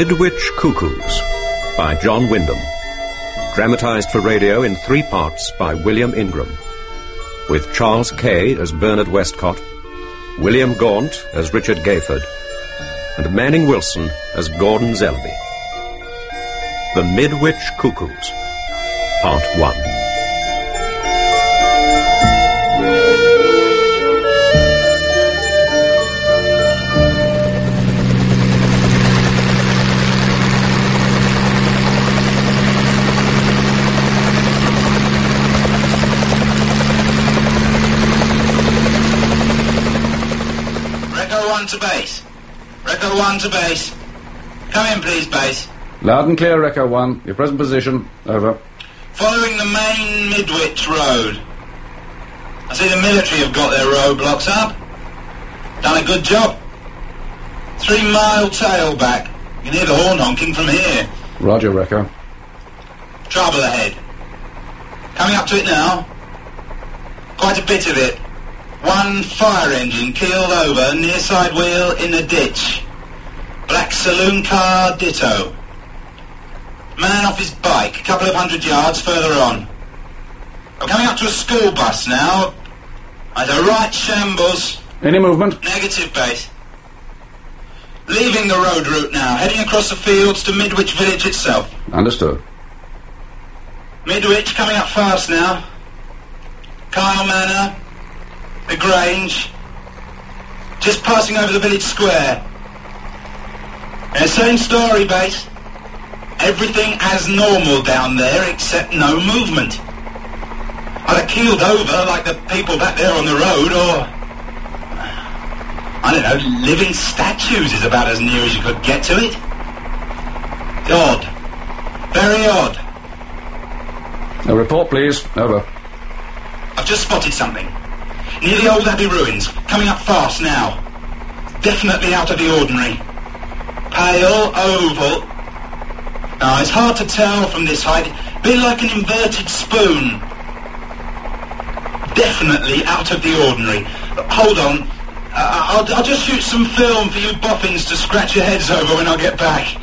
Midwich Cuckoos by John Wyndham. Dramatized for radio in three parts by William Ingram. With Charles Kay as Bernard Westcott, William Gaunt as Richard Gayford, and Manning Wilson as Gordon Zellaby. The Midwich Cuckoos, Part 1. To base. Echo 1 to base. Come in, please, base. Loud and clear, Echo 1. Your present position. Over. Following the main Midwich Road. I see the military have got their roadblocks up. Done a good job. Three mile tailback. You can hear the horn honking from here. Roger, Echo. Trouble ahead. Coming up to it now. Quite a bit of it. One fire engine keeled over, near side wheel in the ditch. Black saloon car ditto. Man off his bike, a couple of hundred yards further on. I'm coming up to a school bus now. At a right shambles. Any movement? Negative base. Leaving the road route now, heading across the fields to Midwich village itself. Understood. Midwich coming up fast now. Kyle Manor, the Grange, just passing over the village square. Uh, same story, base. Everything as normal down there except no movement. Either keeled over like the people back there on the road or... I don't know, living statues is about as near as you could get to it. Odd. Very odd. A report, please. Over. I've just spotted something. Near the old Abbey ruins. Coming up fast now. Definitely out of the ordinary. Pale, oval. Now, it's hard to tell from this height. Bit like an inverted spoon. Definitely out of the ordinary. Hold on. Uh, I'll, I'll just shoot some film for you boffins to scratch your heads over when I get back.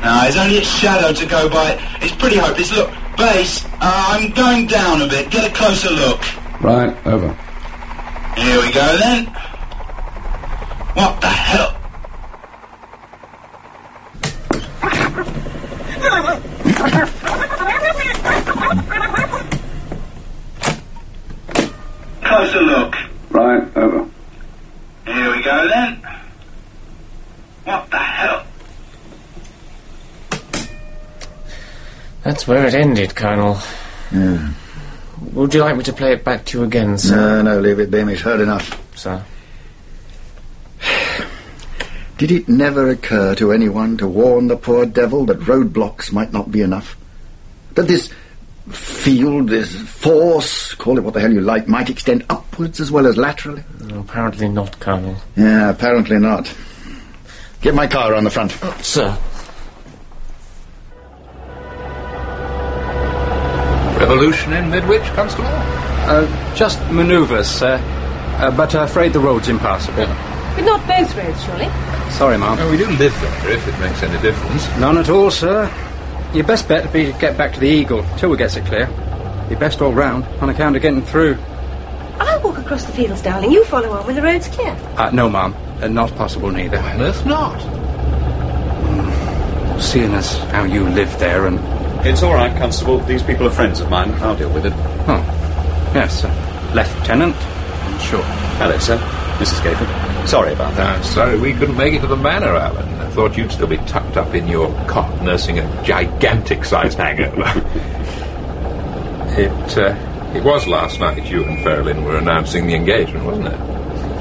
Now, there's only its shadow to go by. It's pretty hopeless. Look, base, uh, I'm going down a bit. Get a closer look. Right. Over. Here we go then. What the hell? Closer look. Right. Over. Here we go then. What the hell? That's where it ended, Colonel. Yeah. Would you like me to play it back to you again, sir? No, no, leave it, Beamish. Heard enough. Sir. Did it never occur to anyone to warn the poor devil that roadblocks might not be enough? That this field, this force, call it what the hell you like, might extend upwards as well as laterally? Oh, apparently not, Colonel. Yeah, apparently not. Get my car on the front. Sir. Revolution in Midwich, Constable? Uh, just manoeuvres, sir. Uh, but uh, afraid the road's impassable. But not both roads, surely. Sorry, ma'am. No, we do live there, if it makes any difference. None at all, sir. Your best bet would be to get back to the Eagle till we gets it clear. Your best all round, on account of getting through. I'll walk across the fields, darling. You follow on when the road's clear. Uh, no, ma'am. Uh, not possible neither. On earth not. Seeing as how you live there and... It's all right, Constable. These people are friends of mine. I'll deal with it. Oh, yes, sir. Lieutenant? Sure. Hello, sir. Mrs. Gayford. Sorry about that. I'm sorry we couldn't make it to the manor, Alan. I thought you'd still be tucked up in your cot nursing a gigantic-sized hangover. it, uh, it was last night you and Ferrelyn were announcing the engagement, wasn't it?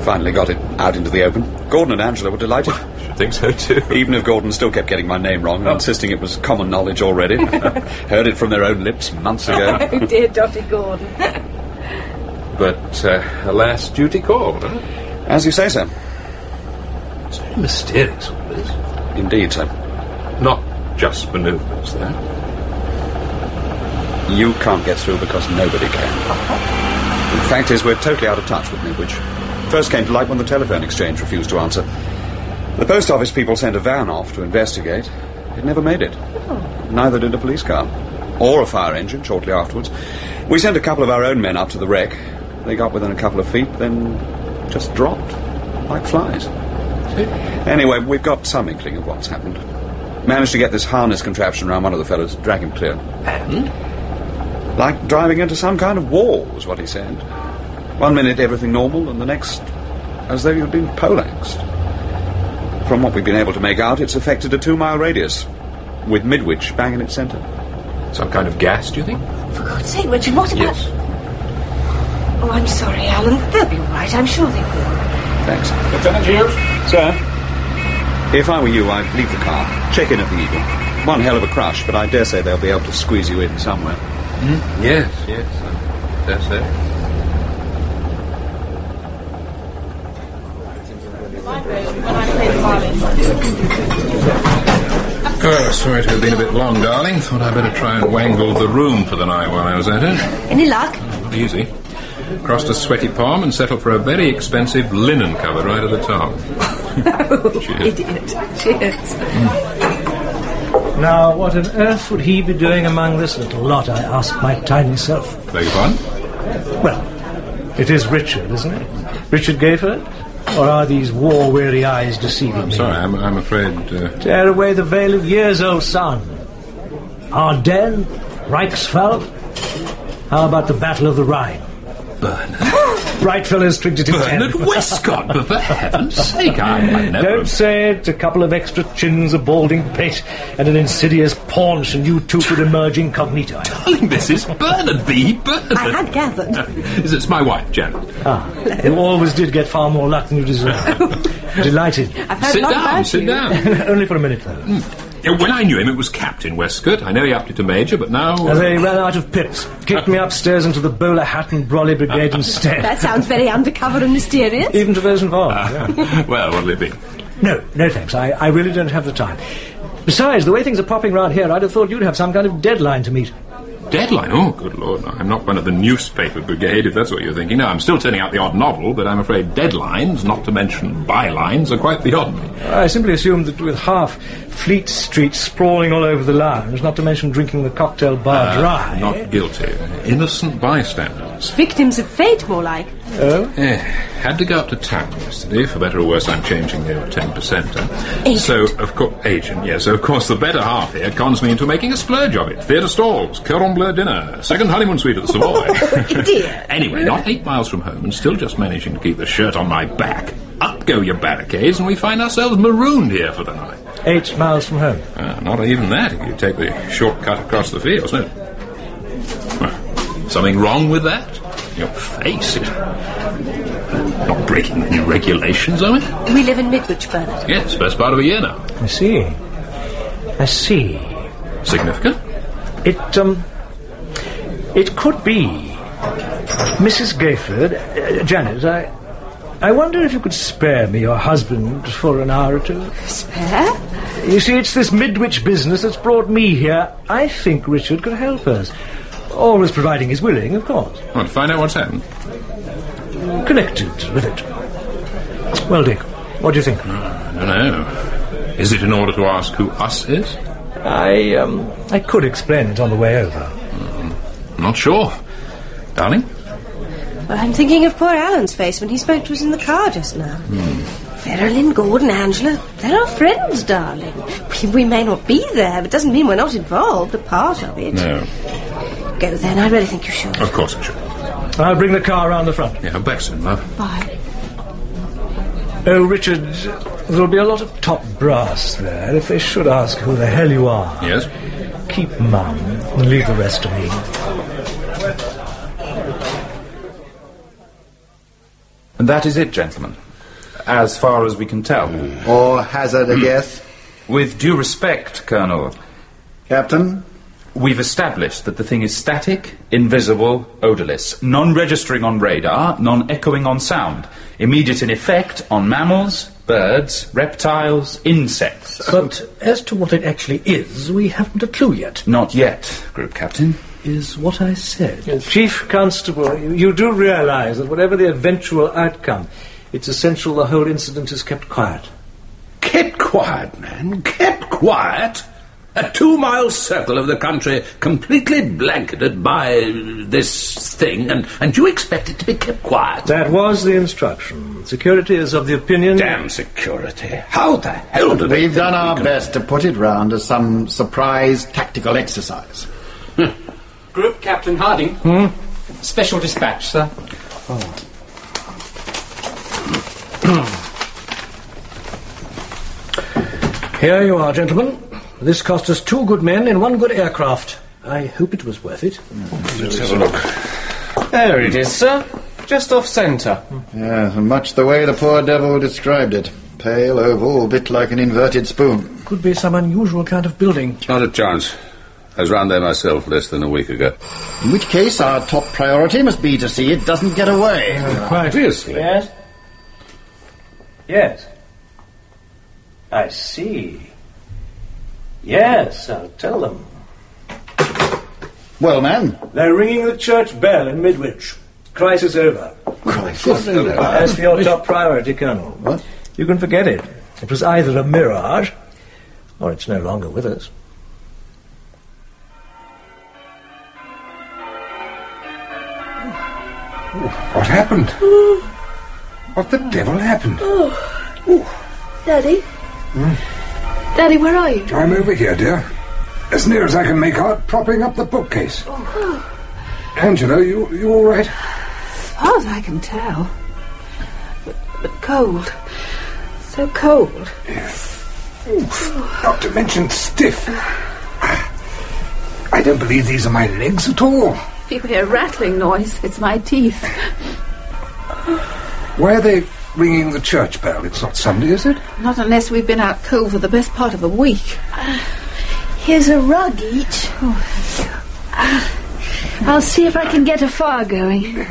Finally got it out into the open. Gordon and Angela were delighted. Should think so, too. Even if Gordon still kept getting my name wrong and insisting it was common knowledge already. Heard it from their own lips months ago. Oh, dear Dotty Gordon. But, uh, alas, duty called, huh? As you say, sir. It's very mysterious, all this. Indeed, sir. Not just manoeuvres, there. You can't get through because nobody can. The fact is, we're totally out of touch with Midwich. First came to light when the telephone exchange refused to answer. The post office people sent a van off to investigate. It never made it. Oh. Neither did a police car. Or a fire engine shortly afterwards. We sent a couple of our own men up to the wreck. They got within a couple of feet, then just dropped. Like flies. Anyway, we've got some inkling of what's happened. Managed to get this harness contraption around one of the fellows, drag him clear. And? Like driving into some kind of wall, was what he said. One minute everything normal, and the next as though you'd been poleaxed. From what we've been able to make out, it's affected a two mile radius, with Midwich bang in its centre. Some kind of gas, do you think? For God's sake, Richard, what about... Yes. Oh, I'm sorry, Alan. They'll be all right. I'm sure they will. Thanks. Lieutenant Hughes? Sir? If I were you, I'd leave the car. Check in at the Eagle. One hell of a crush, but I dare say they'll be able to squeeze you in somewhere. Hmm? Yes, yes, I dare say. Oh, sorry to have been a bit long, darling. Thought I'd better try and wangle the room for the night while I was at it. Any luck? Not easy. Crossed a sweaty palm and settled for a very expensive linen cover right at the top. Oh, Cheers. Idiot. Cheers. Mm. Now, what on earth would he be doing among this little lot, I ask my tiny self? Beg your pardon? Well, it is Richard, isn't it? Richard Gayford? Or are these war-weary eyes deceiving I'm me? sorry, I'm, I'm afraid. Uh, Tear away the veil of years, old son. Ardennes? Reichsfeld? How about the Battle of the Rhine? Bernard. Bright fellows twigged it in Bernard ten. Westcott, but for heaven's sake, I, I never. Don't say it. A couple of extra chins, a balding pate, and an insidious paunch, and you two could emerge incognito. Darling, this is Bernard B. Bernard. I had gathered. It's my wife, Janet. Ah, you always did get far more luck than you deserve. Delighted. I've heard Sit down, about sit you. down. Only for a minute, though. Yeah, When I knew him, it was Captain Westcott. I know he upped it to Major, but now. uh, They ran out of pips, kicked me upstairs into the bowler hat and brolly brigade instead. That sounds very undercover and mysterious. Even to those involved. yeah. well, what'll it be? No, no thanks. I, I really don't have the time. Besides, the way things are popping round here, I'd have thought you'd have some kind of deadline to meet. Deadline? Oh, good lord. No, I'm not one of the newspaper brigade, if that's what you're thinking. No, I'm still turning out the odd novel, but I'm afraid deadlines, not to mention bylines, are quite beyond me. I simply assumed that with half Fleet Street sprawling all over the lounge, not to mention drinking the cocktail bar Uh, dry. Not guilty. Innocent bystanders. Victims of fate, more like. Oh? Eh, had to go up to town yesterday. For better or worse, I'm changing the old 10%. So, of course, agent, yes. So, of course, the better half here cons me into making a splurge of it. Theatre stalls, Cordon Bleu dinner, second honeymoon suite at the Savoy. dear. anyway, not eight miles from home and still just managing to keep the shirt on my back. Up go your barricades and we find ourselves marooned here for the night. Eight miles from home. Ah, not even that if you take the shortcut across the fields, no. Well, Something wrong with that? Your face is not breaking any regulations, are we? We live in Midwich, Bernard. Yes, best part of a year now. I see. I see. Significant? It, um. It could be. Mrs. Gayford, uh, Janet, I. I wonder if you could spare me your husband for an hour or two. Spare? You see, it's this Midwich business that's brought me here. I think Richard could help us. Always providing he's willing, of course. Want to find out what's happened? Connected with it. Well, Dick, what do you think? Ah, I don't know. Is it in order to ask who us is? I, um, I could explain it on the way over. Hmm, not sure. Darling? Well, I'm thinking of poor Alan's face when he spoke to us in the car just now. Hmm. Ferrelyn, Gordon, Angela, they're our friends, darling. We, we may not be there, but it doesn't mean we're not involved, a part of it. No. Go then, I really think you should. Of course I should. I'll bring the car round the front. Yeah, back soon, love. Bye. Oh, Richard, there'll be a lot of top brass there. If they should ask who the hell you are, Yes? keep mum and leave the rest to me. And that is it, gentlemen. As far as we can tell. Or hazard a guess? With due respect, Colonel, Captain? We've established that the thing is static, invisible, odorless, non-registering on radar, non-echoing on sound, immediate in effect on mammals, birds, reptiles, insects. But as to what it actually is, we haven't a clue yet. Not yet, Group Captain. Is what I said. Chief Constable, you, you do realize that whatever the eventual outcome, it's essential the whole incident is kept quiet. Kept quiet, man. Kept quiet. A two mile circle of the country completely blanketed by this thing, and, and you expect it to be kept quiet? That was the instruction. Security is of the opinion. Damn security. How the hell did We've done our think- best to put it round as some surprise tactical exercise. Group Captain Harding. Hmm? Special dispatch, sir. Here you are, gentlemen. This cost us two good men in one good aircraft. I hope it was worth it. Let's have a look. There it is, sir. Just off centre. Yes, and much the way the poor devil described it. Pale, oval, a bit like an inverted spoon. Could be some unusual kind of building. Not a chance. I was round there myself less than a week ago. In which case, our top priority must be to see it doesn't get away. Quite. Obviously. Yes? Yes. I see. Yes, I'll tell them. Well, man. They're ringing the church bell in Midwich. Crisis over. Crisis As for your top priority, Colonel, What? you can forget it. It was either a mirage, or it's no longer with us. What happened? Oh. What the devil happened? Oh. Daddy? Hmm. Daddy, where are you? I'm over here, dear. As near as I can make out, propping up the bookcase. Oh. Angela, you, you all right? As far as I can tell. But, but cold. So cold. Not to mention stiff. I don't believe these are my legs at all. If you hear a rattling noise, it's my teeth. Where are they ringing the church bell? It's not Sunday, is it? Not unless we've been out cold for the best part of a week. Here's a rug each. I'll see if I can get a fire going.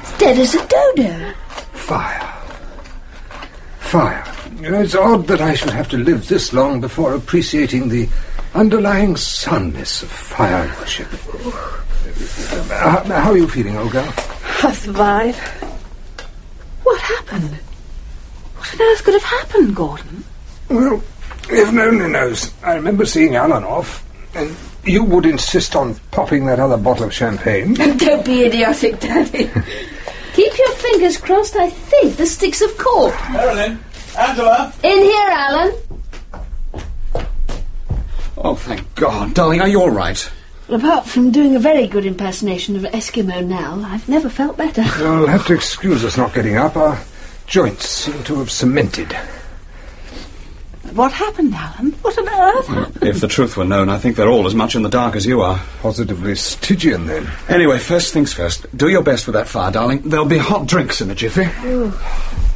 It's dead as a dodo. Fire. Fire. You know, it's odd that I should have to live this long before appreciating the underlying sunness of fire worship. Uh, how, how are you feeling, old girl? I survived. What happened? What on earth could have happened, Gordon? Well, heaven only knows. I remember seeing Alan off, and you would insist on popping that other bottle of champagne. Don't be idiotic, Daddy. Keep your fingers crossed. I think the sticks of cork. Ferrelyn, Angela. In here, Alan. Oh, thank God. Darling, are you all right? Apart from doing a very good impersonation of Eskimo Nell, I've never felt better. You'll have to excuse us not getting up. Our joints seem to have cemented. What happened, Alan? What on earth? If the truth were known, I think they're all as much in the dark as you are. Positively Stygian, then. Anyway, first things first. Do your best with that fire, darling. There'll be hot drinks in a jiffy.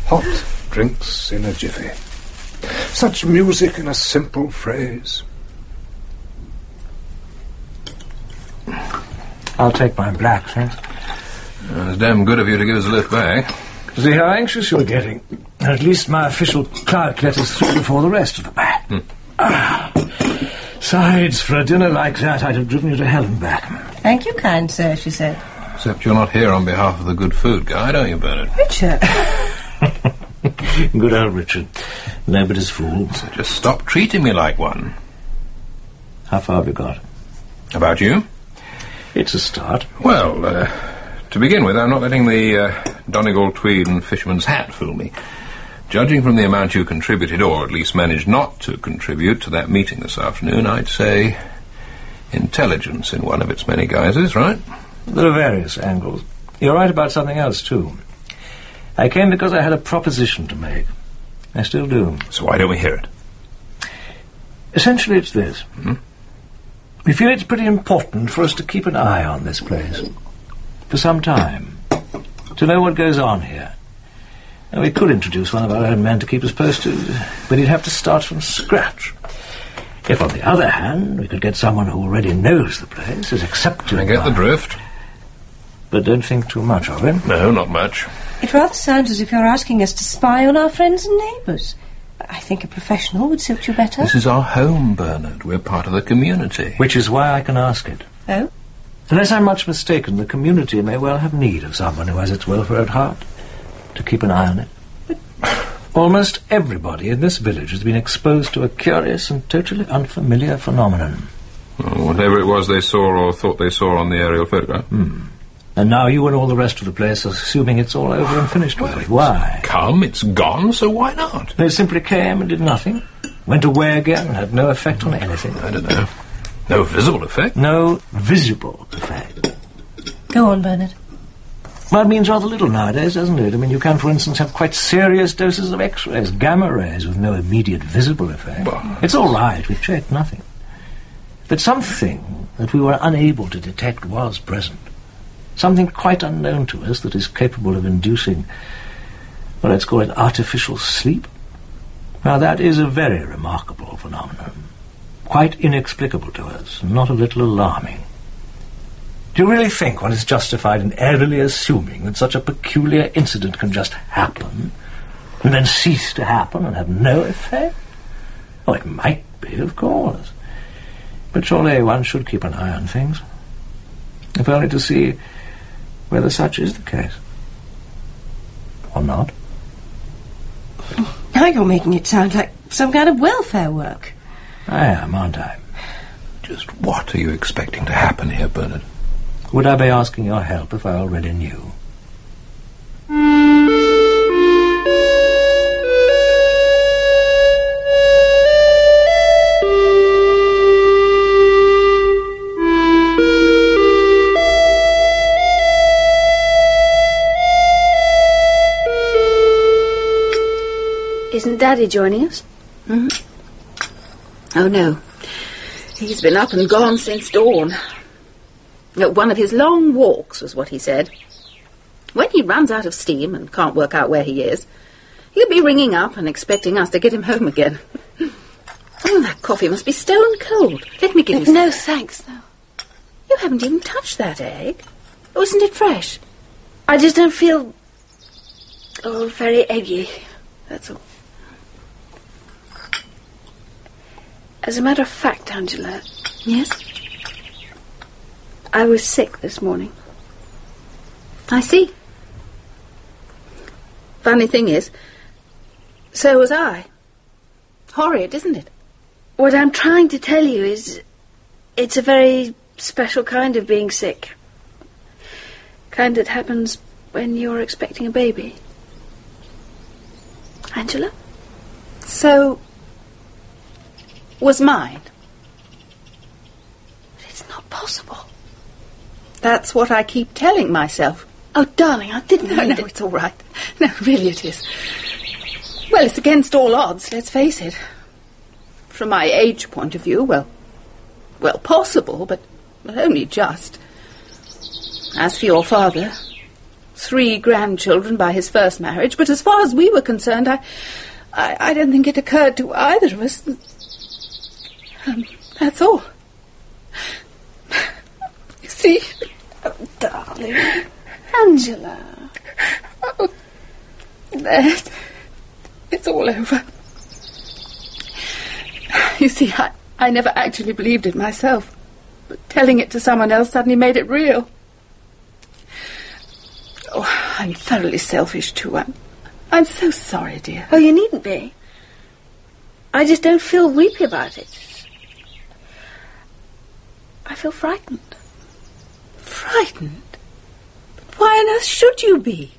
Hot drinks in a jiffy. Such music in a simple phrase. I'll take my black, thanks. it's damn good of you to give us a lift back. See how anxious you're getting. At least my official clerk let us through before the rest of the pack. Ah. Sides, for a dinner like that, I'd have driven you to hell and back. Thank you, kind sir, she said. Except you're not here on behalf of the good food guide, are you, Bernard? Richard. Good old Richard. Nobody's fool. So just stop treating me like one. How far have you got? About you? It's a start. Well, uh, to begin with, I'm not letting the uh, Donegal tweed and fisherman's hat fool me. Judging from the amount you contributed, or at least managed not to contribute to that meeting this afternoon, I'd say intelligence in one of its many guises, right? There are various angles. You're right about something else, too. I came because I had a proposition to make. I still do. So why don't we hear it? Essentially, it's this. We feel it's pretty important for us to keep an eye on this place. For some time. To know what goes on here. Now, we could introduce one of our own men to keep us posted, but he'd have to start from scratch. If, on the other hand, we could get someone who already knows the place, is accepted I get by- the drift. But don't think too much of him. No, not much. It rather sounds as if you're asking us to spy on our friends and neighbours. I think a professional would suit you better. This is our home, Bernard. We're part of the community. Which is why I can ask it. Oh? Unless I'm much mistaken, the community may well have need of someone who has its welfare at heart to keep an eye on it. Almost everybody in this village has been exposed to a curious and totally unfamiliar phenomenon. Oh, whatever it was they saw or thought they saw on the aerial photograph. Hmm. And now you and all the rest of the place are assuming it's all over and finished with. Why? Come, it's gone, so why not? They simply came and did nothing. Went away again and had no effect on anything. I don't know. No visible effect? No visible effect. Go on, Bernard. Well, it means rather little nowadays, doesn't it? I mean, you can, for instance, have quite serious doses of X-rays, gamma rays, with no immediate visible effect. It's all right, we've checked nothing. But something that we were unable to detect was present. Something quite unknown to us that is capable of inducing, well, let's call it artificial sleep. Now, that is a very remarkable phenomenon. Quite inexplicable to us, not a little alarming. Do you really think one is justified in airily assuming that such a peculiar incident can just happen, and then cease to happen and have no effect? Oh, it might be, of course. But surely one should keep an eye on things, if only to see whether such is the case. Or not. Now you're making it sound like some kind of welfare work. I am, aren't I? Just what are you expecting to happen here, Bernard? Would I be asking your help if I already knew? Isn't Daddy joining us? hmm Oh, no. He's been up and gone since dawn. Uh, One of his long walks was what he said. When he runs out of steam and can't work out where he is, he'll be ringing up and expecting us to get him home again. Oh, that coffee must be stone cold. Let me give you some. No, thanks, though. You haven't even touched that egg. Oh, isn't it fresh? I just don't feel. Oh, very eggy. That's all. As a matter of fact, Angela. Yes? I was sick this morning. I see. Funny thing is, so was I. Horrid, isn't it? What I'm trying to tell you is. It's a very special kind of being sick. Kind that happens when you're expecting a baby. Angela? So was mine. But It's not possible. That's what I keep telling myself. Oh, darling, I didn't No, no, to- it's all right. No, really it is. Well, it's against all odds, let's face it. From my age point of view, well, well, possible, but, but only just. As for your father, three grandchildren by his first marriage, but as far as we were concerned, I, I, I don't think it occurred to either of us. Um, that's all. You see, Oh, darling. Angela. Oh, there. It's all over. You see, I, I never actually believed it myself. But telling it to someone else suddenly made it real. Oh, I'm thoroughly selfish too. I'm, I'm so sorry, dear. Oh, you needn't be. I just don't feel weepy about it. I feel frightened. Frightened? But why on earth should you be?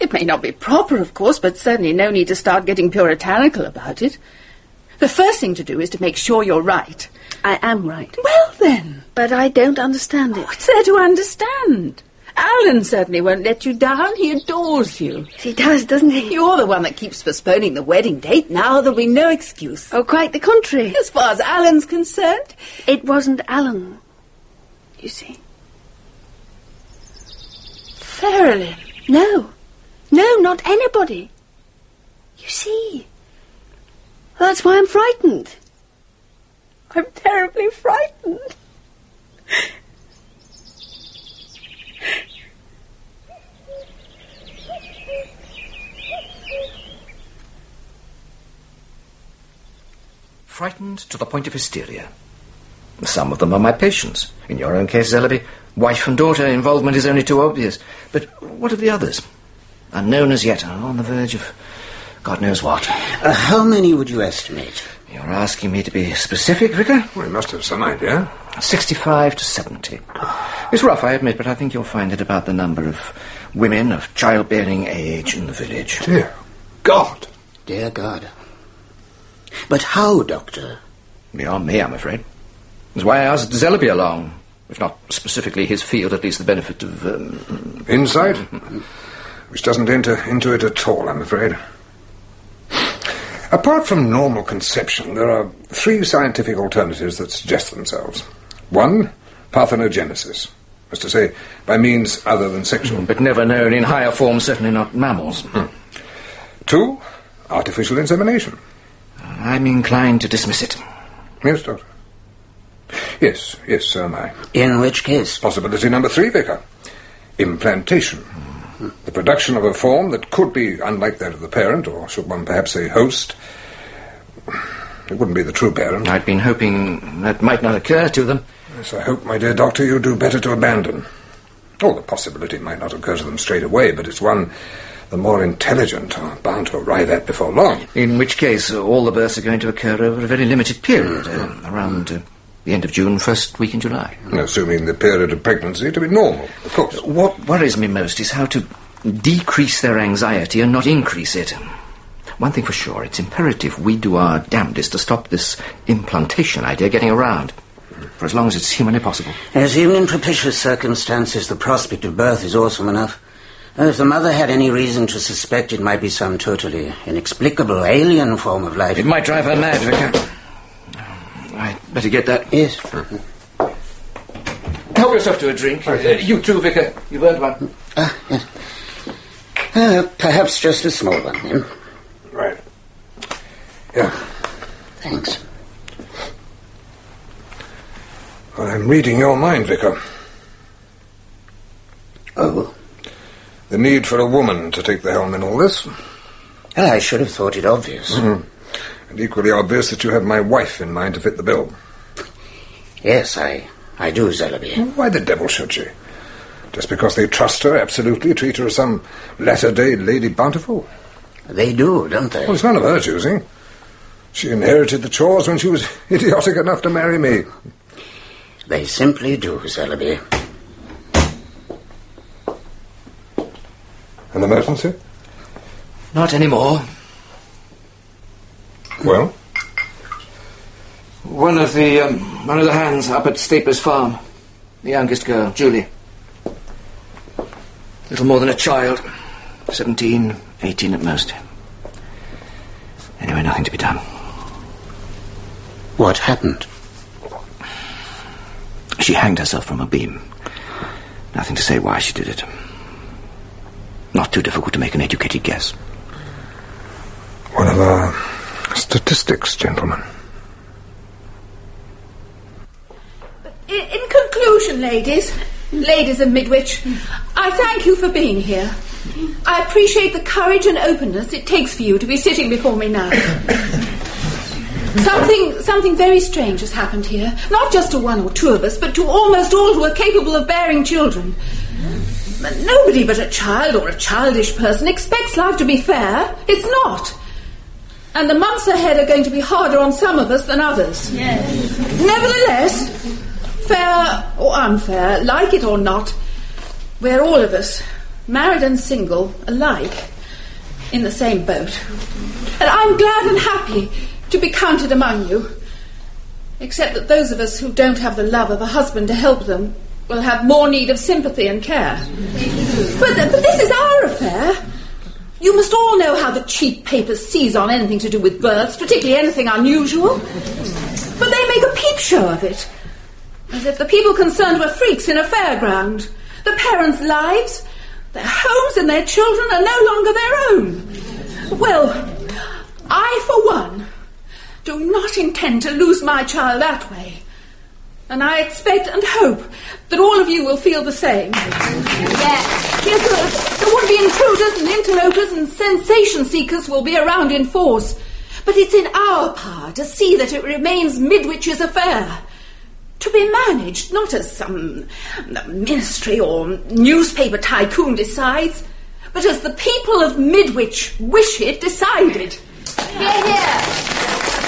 It may not be proper, of course, but certainly no need to start getting puritanical about it. The first thing to do is to make sure you're right. I am right. Well, then. But I don't understand it. Oh, What's there to understand? Alan certainly won't let you down. He adores you. He does, doesn't he? You're the one that keeps postponing the wedding date. Now there'll be no excuse. Oh, quite the contrary. As far as Alan's concerned. It wasn't Alan, you see. Ferrelyn. No. No, not anybody. You see. That's why I'm frightened. I'm terribly frightened. Frightened to the point of hysteria. Some of them are my patients. In your own case, Zellaby, wife and daughter involvement is only too obvious. But what of the others? Unknown as yet, are on the verge of God knows what. Uh, how many would you estimate? You're asking me to be specific, Vicar? Well, you must have some idea. 65 to 70. It's rough, I admit, but I think you'll find it about the number of women of childbearing age in the village. Dear God. Dear God. But how, Doctor? Beyond me, I'm afraid. That's why I asked Zellaby along. If not specifically his field, at least the benefit of... Um, Insight? Which doesn't enter into it at all, I'm afraid. Apart from normal conception, there are three scientific alternatives that suggest themselves. One, parthenogenesis. That's to say, by means other than sexual. But never known in higher forms, certainly not mammals. Hmm. Two, artificial insemination. I'm inclined to dismiss it. Yes, Doctor. Yes, yes, so am I. In which case? Possibility number three, Vicar. Implantation. The production of a form that could be unlike that of the parent, or should one perhaps say host. It wouldn't be the true parent. I'd been hoping that might not occur to them. Yes, I hope, my dear doctor, you do better to abandon. Oh, the possibility might not occur to them straight away, but it's one the more intelligent are bound to arrive at before long. In which case, uh, all the births are going to occur over a very limited period, uh, around uh, the end of June, first week in July. Assuming the period of pregnancy to be normal, of course. What worries me most is how to decrease their anxiety and not increase it. One thing for sure, it's imperative we do our damnedest to stop this implantation idea getting around. For as long as it's humanly possible. As even in propitious circumstances, the prospect of birth is awesome enough. If the mother had any reason to suspect it might be some totally inexplicable alien form of life. It might drive her mad, Vicar. I'd better get that. Yes. Help yourself to a drink. Uh, you too, Vicar. You've earned one. Uh, yes. Uh, perhaps just a small one, then. Right. Yeah. Thanks. Well, I'm reading your mind, Vicar. Oh? The need for a woman to take the helm in all this. Well, I should have thought it obvious. Mm-hmm. And equally obvious that you have my wife in mind to fit the bill. Yes, I, I do, Zellaby. Why the devil should she? Just because they trust her absolutely, treat her as some latter-day Lady Bountiful? They do, don't they? Well, it's none of her choosing. She inherited the chores when she was idiotic enough to marry me. They simply do, Zellaby. An emergency? Not anymore. Well? One of the um, one of the hands up at Staples farm. The youngest girl, Julie. Little more than a child. Seventeen, eighteen at most. Anyway, nothing to be done. What happened? She hanged herself from a beam. Nothing to say why she did it. Not too difficult to make an educated guess. One of our statistics, gentlemen. In, in conclusion, ladies, ladies of Midwich, I thank you for being here. I appreciate the courage and openness it takes for you to be sitting before me now. something, something very strange has happened here. Not just to one or two of us, but to almost all who are capable of bearing children. Nobody but a child or a childish person expects life to be fair. It's not. And the months ahead are going to be harder on some of us than others. Yes. Nevertheless, fair or unfair, like it or not, we're all of us, married and single, alike, in the same boat. And I'm glad and happy to be counted among you. Except that those of us who don't have the love of a husband to help them will have more need of sympathy and care. But, but this is our affair. You must all know how the cheap papers seize on anything to do with births, particularly anything unusual. But they make a peep show of it. As if the people concerned were freaks in a fairground. The parents' lives, their homes and their children are no longer their own. Well, I, for one, do not intend to lose my child that way. And I expect and hope that all of you will feel the same. Yes. Yes, the would-be intruders and interlopers and sensation seekers will be around in force. But it's in our power to see that it remains Midwich's affair. To be managed not as some um, ministry or newspaper tycoon decides, but as the people of Midwich wish it decided. Hear, hear.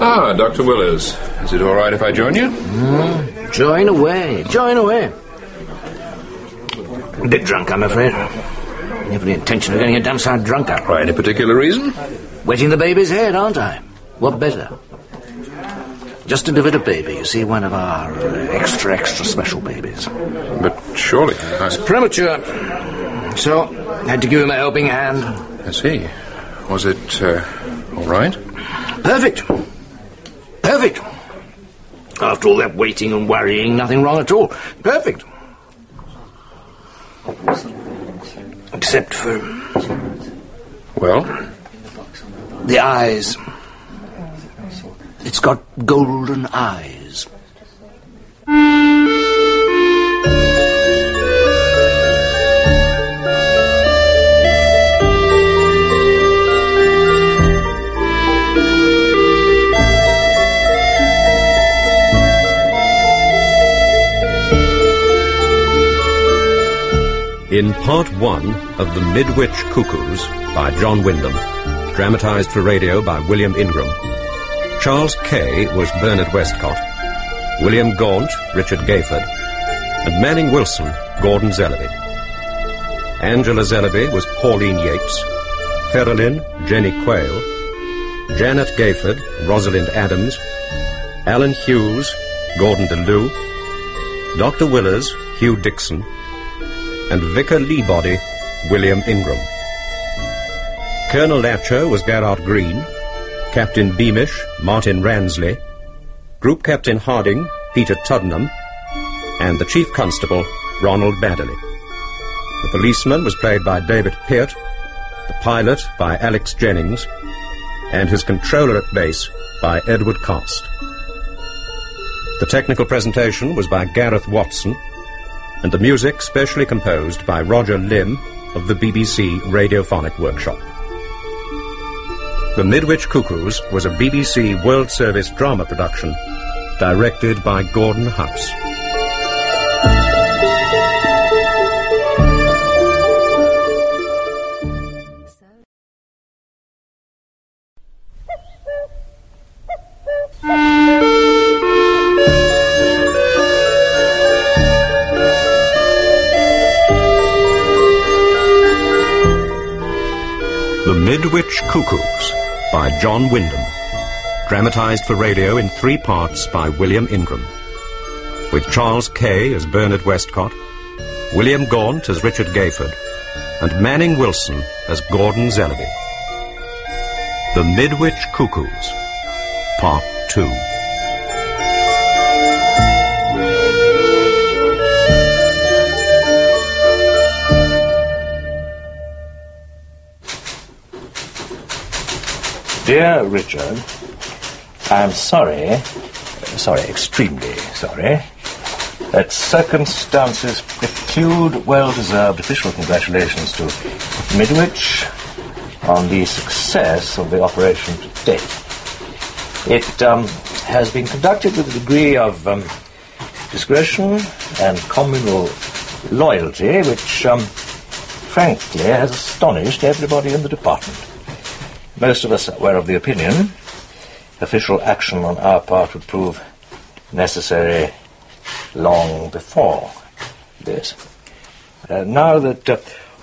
Ah, Dr. Willers. Is it all right if I join you? Mm, join away, join away. A bit drunk, I'm afraid. Never the intention of getting a damn sight drunker. For any particular reason? Wetting the baby's head, aren't I? What better? Just delivered a baby, you see, one of our uh, extra, extra special babies. But surely. I... It's premature. So, had to give him a helping hand. I see. Was it uh, all right? Perfect. Perfect. After all that waiting and worrying, nothing wrong at all. Perfect. Except for. Well? The eyes. It's got golden eyes. In part one of The Midwich Cuckoos by John Wyndham, dramatized for radio by William Ingram, Charles Kay was Bernard Westcott, William Gaunt, Richard Gayford, and Manning Wilson, Gordon Zellaby. Angela Zellaby was Pauline Yates, Ferrelyn, Jenny Quayle, Janet Gayford, Rosalind Adams, Alan Hughes, Gordon Dulieu, Dr. Willers, Hugh Dixon, and Vicar Leebody, William Ingram. Colonel Latcher was Gerard Green, Captain Beamish, Martin Ransley, Group Captain Harding, Peter Tuddenham, and the Chief Constable, Ronald Baddiley. The policeman was played by David Peart, the pilot by Alex Jennings, and his controller at base by Edward Cast. The technical presentation was by Gareth Watson, and the music specially composed by Roger Limb of the BBC Radiophonic Workshop. The Midwich Cuckoos was a BBC World Service drama production directed by Gordon House. Midwich Cuckoos by John Wyndham. Dramatized for radio in three parts by William Ingram. With Charles Kay as Bernard Westcott, William Gaunt as Richard Gayford, and Manning Wilson as Gordon Zellaby. The Midwich Cuckoos, Part 2. Dear Richard, I'm sorry, sorry, extremely sorry, that circumstances preclude well-deserved official congratulations to Midwich on the success of the operation to date. It um, has been conducted with a degree of um, discretion and communal loyalty which, um, frankly, has astonished everybody in the department. Most of us were of the opinion official action on our part would prove necessary long before this. Uh, now that uh,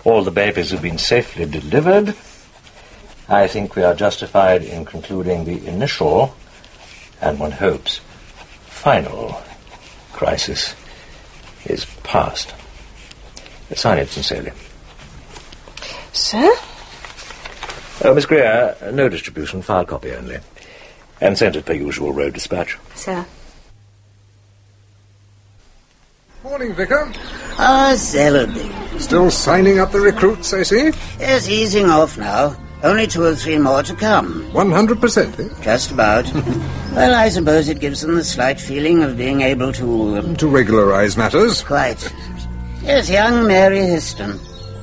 all the babies have been safely delivered, I think we are justified in concluding the initial, and one hopes, final crisis is past. Sign it sincerely. Sir? Oh, Miss Greer, no distribution, file copy only. And sent it per usual road dispatch. Sir. Morning, Vicar. Ah, Zellaby. Still signing up the recruits, I see. Yes, easing off now. Only two or three more to come. 100%, eh? Just about. well, I suppose it gives them the slight feeling of being able to... Um, to regularize matters. Quite. Yes, young Mary Histon.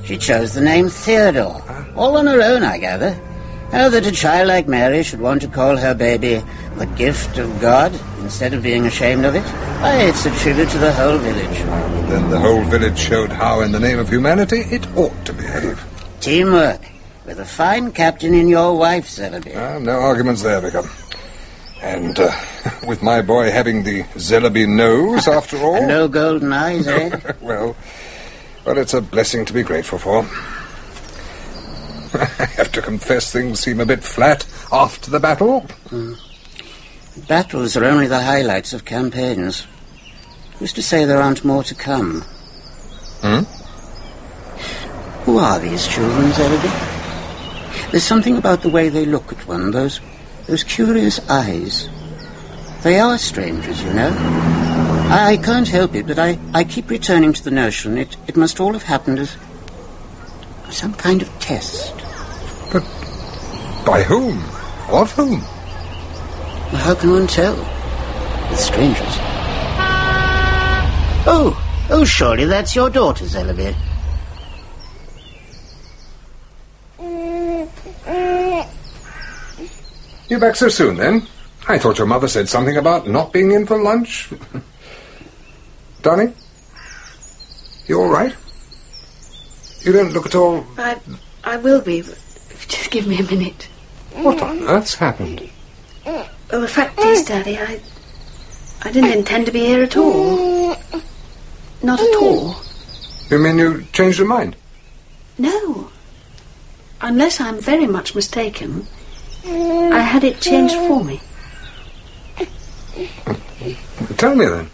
She chose the name Theodore. All on her own, I gather. How that a child like Mary should want to call her baby the gift of God instead of being ashamed of it. Why, it's a tribute to the whole village. Then the whole village showed how, in the name of humanity, it ought to behave. Teamwork. With a fine captain in your wife, Zellaby. Ah, no arguments there, Vicar. And uh, with my boy having the Zellaby nose, after all. No golden eyes, eh? well, well, it's a blessing to be grateful for. I have to confess things seem a bit flat after the battle. Hmm. Battles are only the highlights of campaigns. Who's to say there aren't more to come? Hmm? Who are these children, Zellaby? There's something about the way they look at one, those, those curious eyes. They are strangers, you know. I, I can't help it, but I, I keep returning to the notion it, it must all have happened as some kind of test. But by whom? Of whom? Well, how can one tell? With strangers. Oh, oh, surely that's your daughter, Zellaby. You back so soon, then? I thought your mother said something about not being in for lunch. Darling? You all right? You don't look at all... I, I will be, but just give me a minute. What on earth's happened? Well, the fact is, Daddy, I, I didn't intend to be here at all. Not at all. You mean you changed your mind? No. Unless I'm very much mistaken, I had it changed for me. Tell me then.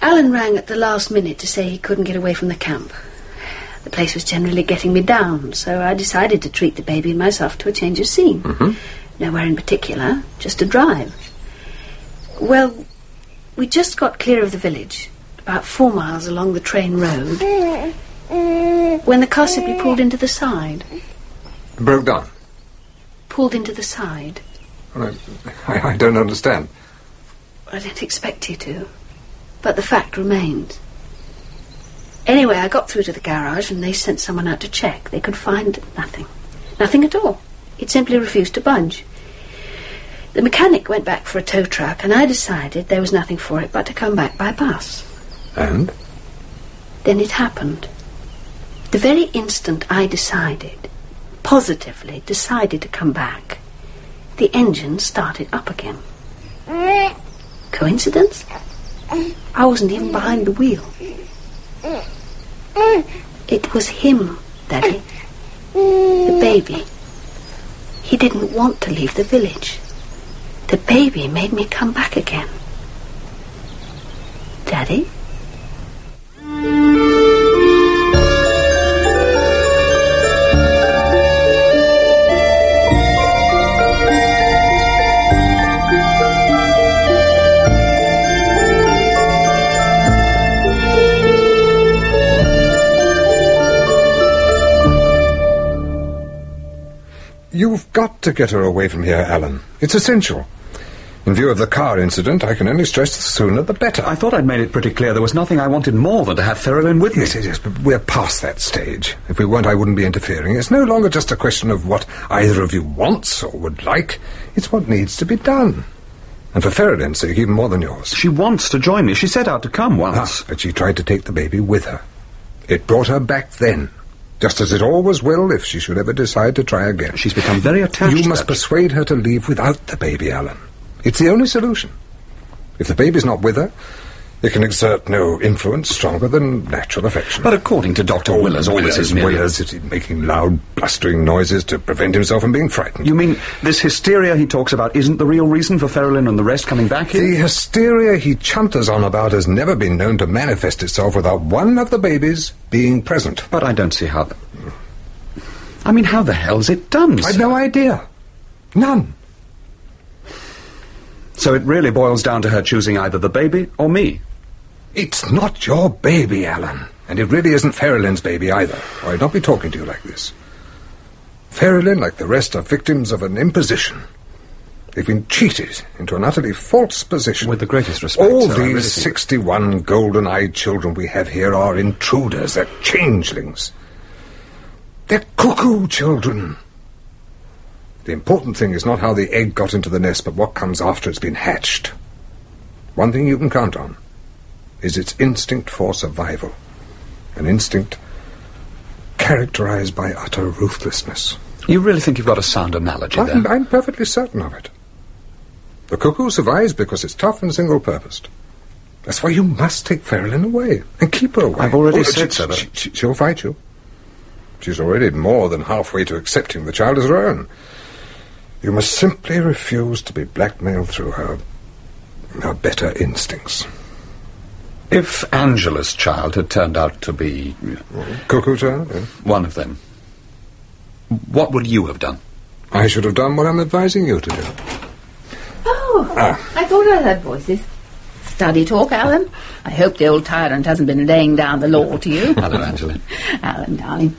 Alan rang at the last minute to say he couldn't get away from the camp. The place was generally getting me down, so I decided to treat the baby and myself to a change of scene. Mm-hmm. Nowhere in particular, just a drive. Well, we just got clear of the village, about four miles along the train road, when the car simply pulled into the side. Broke down. Pulled into the side. I, I, I don't understand. I didn't expect you to, but the fact remained. Anyway, I got through to the garage and they sent someone out to check. They could find nothing. Nothing at all. It simply refused to budge. The mechanic went back for a tow truck and I decided there was nothing for it but to come back by bus. And? Then it happened. The very instant I decided, positively decided to come back, the engine started up again. Coincidence? I wasn't even behind the wheel. It was him, Daddy. The baby. He didn't want to leave the village. The baby made me come back again. Daddy? You've got to get her away from here, Alan. It's essential. In view of the car incident, I can only stress the sooner the better. I thought I'd made it pretty clear there was nothing I wanted more than to have Ferrelyn with me. Yes, yes, yes, but we're past that stage. If we weren't, I wouldn't be interfering. It's no longer just a question of what either of you wants or would like. It's what needs to be done. And for Ferrelyn's sake, even more than yours. She wants to join me. She set out to come once. Ah, but she tried to take the baby with her. It brought her back then. Just as it always will if she should ever decide to try again. She's become very attached. You must persuade her to leave without the baby, Alan. It's the only solution. If the baby's not with her, it can exert no influence stronger than natural affection. But according to Dr. Oh, Willers, all this is merely... Willers is making loud, blustering noises to prevent himself from being frightened. You mean this hysteria he talks about isn't the real reason for Ferrelyn and the rest coming back here? The hysteria he chunters on about has never been known to manifest itself without one of the babies being present. But I don't see how... The... I mean, how the hell's it done? I've no idea. None. So it really boils down to her choosing either the baby or me. It's not your baby, Alan. And it really isn't Ferrelyn's baby either, or I'd not be talking to you like this. Ferrelyn, like the rest, are victims of an imposition. They've been cheated into an utterly false position. With the greatest respect, All these really 61 golden-eyed children we have here are intruders. They're changelings. They're cuckoo children. The important thing is not how the egg got into the nest, but what comes after it's been hatched. one thing you can count on is its instinct for survival. An instinct characterized by utter ruthlessness. You really think you've got a sound analogy I'm, there? I'm perfectly certain of it. The cuckoo survives because it's tough and single-purposed. That's why you must take Ferrelyn away and keep her away. I've already Oh, said she- so, she- she'll fight you. She's already more than halfway to accepting the child as her own. You must simply refuse to be blackmailed through her, her better instincts. If Angela's child had turned out to be... Cuckoo child? One of them. What would you have done? I should have done what I'm advising you to do. Oh, Ah. I thought I heard voices. Study talk, Alan. I hope the old tyrant hasn't been laying down the law to you. Hello, Angela. Alan, darling.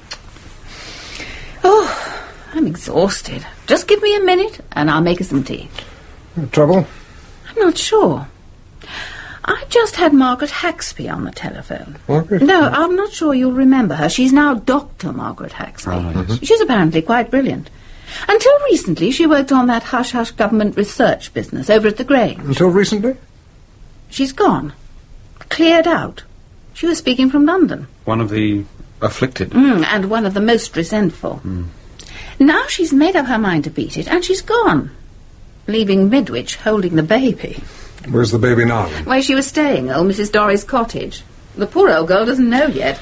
Oh, I'm exhausted. Just give me a minute and I'll make us some tea. Trouble? I'm not sure. I just had Margaret Haxby on the telephone. Margaret? No, I'm not sure you'll remember her. She's now Dr. Margaret Haxby. Ah, yes. She's apparently quite brilliant. Until recently, she worked on that hush-hush government research business over at the Grange. Until recently? She's gone. Cleared out. She was speaking from London. One of the afflicted. Mm, and one of the most resentful. Now she's made up her mind to beat it, and she's gone. Leaving Midwich holding the baby. Where's the baby now? Where she was staying, old Mrs. Dorry's cottage. The poor old girl doesn't know yet.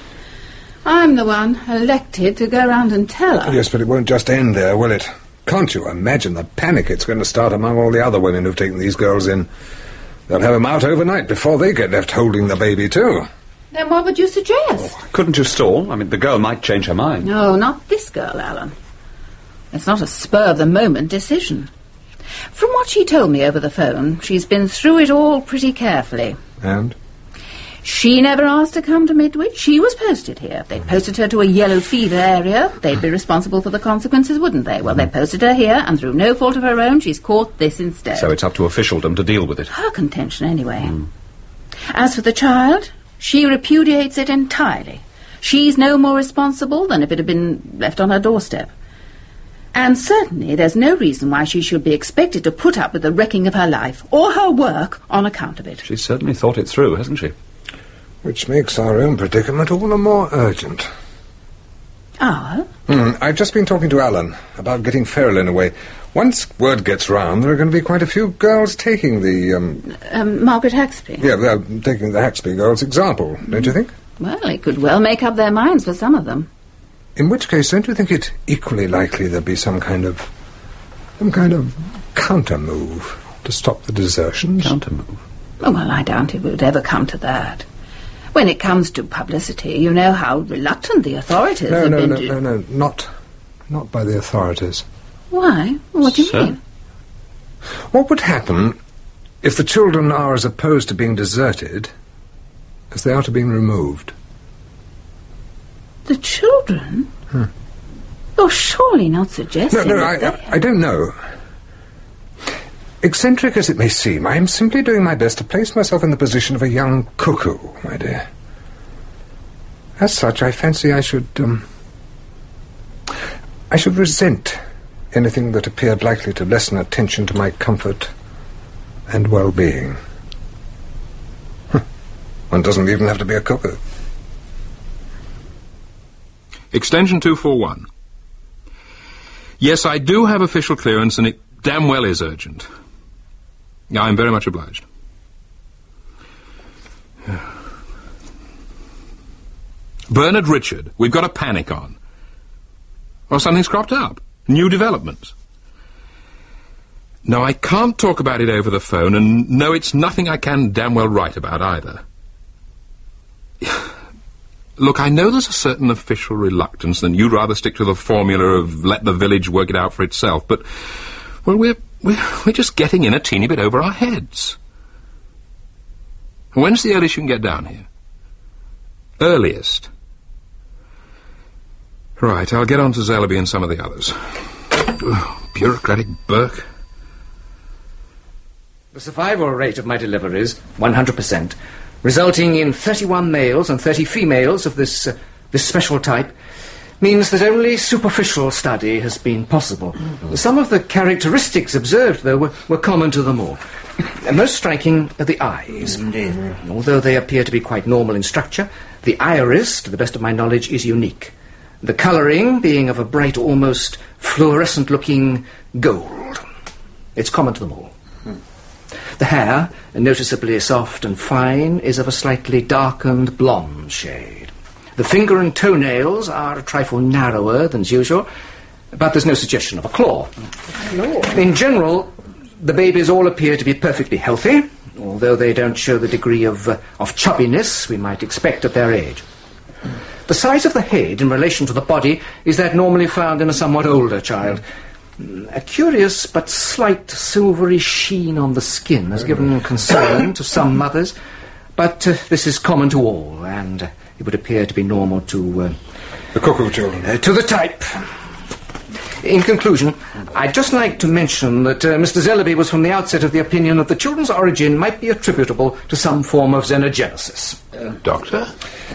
I'm the one elected to go round and tell her. Yes, but it won't just end there, will it? Can't you imagine the panic it's going to start among all the other women who've taken these girls in? They'll have them out overnight before they get left holding the baby, too. Then what would you suggest? Oh, couldn't you stall? I mean, the girl might change her mind. No, not this girl, Alan. It's not a spur of the moment decision. From what she told me over the phone, she's been through it all pretty carefully. And? She never asked to come to Midwich. She was posted here. They posted her to a yellow fever area. They'd be responsible for the consequences, wouldn't they? Well, they posted her here, and through no fault of her own, she's caught this instead. So it's up to officialdom to deal with it. Her contention, anyway. Hmm. As for the child, she repudiates it entirely. She's no more responsible than if it had been left on her doorstep. And certainly there's no reason why she should be expected to put up with the wrecking of her life or her work on account of it. She's certainly thought it through, hasn't she? Which makes our own predicament all the more urgent. Ah, Hmm, I've just been talking to Alan about getting Ferrelyn away. Once word gets round, there are going to be quite a few girls taking the, um, um, Margaret Haxby. yeah, they're taking the Haxby girls' example, don't you think? Well, they could well make up their minds for some of them. In which case, don't you think it equally likely there'll be some kind of, some kind of counter move to stop the desertions? Counter move? Oh, well, I doubt it would ever come to that. When it comes to publicity, you know how reluctant the authorities No, have no, been no, to... no, no, not, not by the authorities. Why? What do you Sir? mean? What would happen if the children are as opposed to being deserted as they are to being removed? The children? Hmm. You're surely not suggesting no, I, I, I don't know. Eccentric as it may seem, I am simply doing my best to place myself in the position of a young cuckoo, my dear. As such, I fancy I should, um, I should resent anything that appeared likely to lessen attention to my comfort and well-being. One doesn't even have to be a cuckoo. Extension 241. Yes, I do have official clearance, and it damn well is urgent. I'm very much obliged. Bernard Richard, we've got a panic on. Well, something's cropped up. New developments. No, I can't talk about it over the phone, and no, it's nothing I can damn well write about either. Look, I know there's a certain official reluctance, and you'd rather stick to the formula of let the village work it out for itself, but, well, we're, we're, we're just getting in a teeny bit over our heads. When's the earliest you can get down here? Earliest. Right, I'll get on to Zellaby and some of the others. Bureaucratic Burke. The survival rate of my deliveries, 100%, resulting in 31 males and 30 females of this, uh, this special type, means that only superficial study has been possible. Some of the characteristics observed, though, were, were common to them all. Most striking are the eyes. Indeed. Although they appear to be quite normal in structure, the iris, to the best of my knowledge, is unique. The colouring being of a bright, almost fluorescent looking gold. It's common to them all. The hair, noticeably soft and fine, is of a slightly darkened blonde shade. The finger and toenails are a trifle narrower than usual, but there's no suggestion of a claw. No. In general, the babies all appear to be perfectly healthy, although they don't show the degree of, uh, of chubbiness we might expect at their age. The size of the head in relation to the body is that normally found in a somewhat older child. A curious but slight silvery sheen on the skin has given concern to some mothers, but uh, this is common to all, and uh, it would appear to be normal to... Uh, the cuckoo children. Uh, to the type. In conclusion, I'd just like to mention that uh, Mr. Zellaby was from the outset of the opinion that the children's origin might be attributable to some form of xenogenesis. Doctor?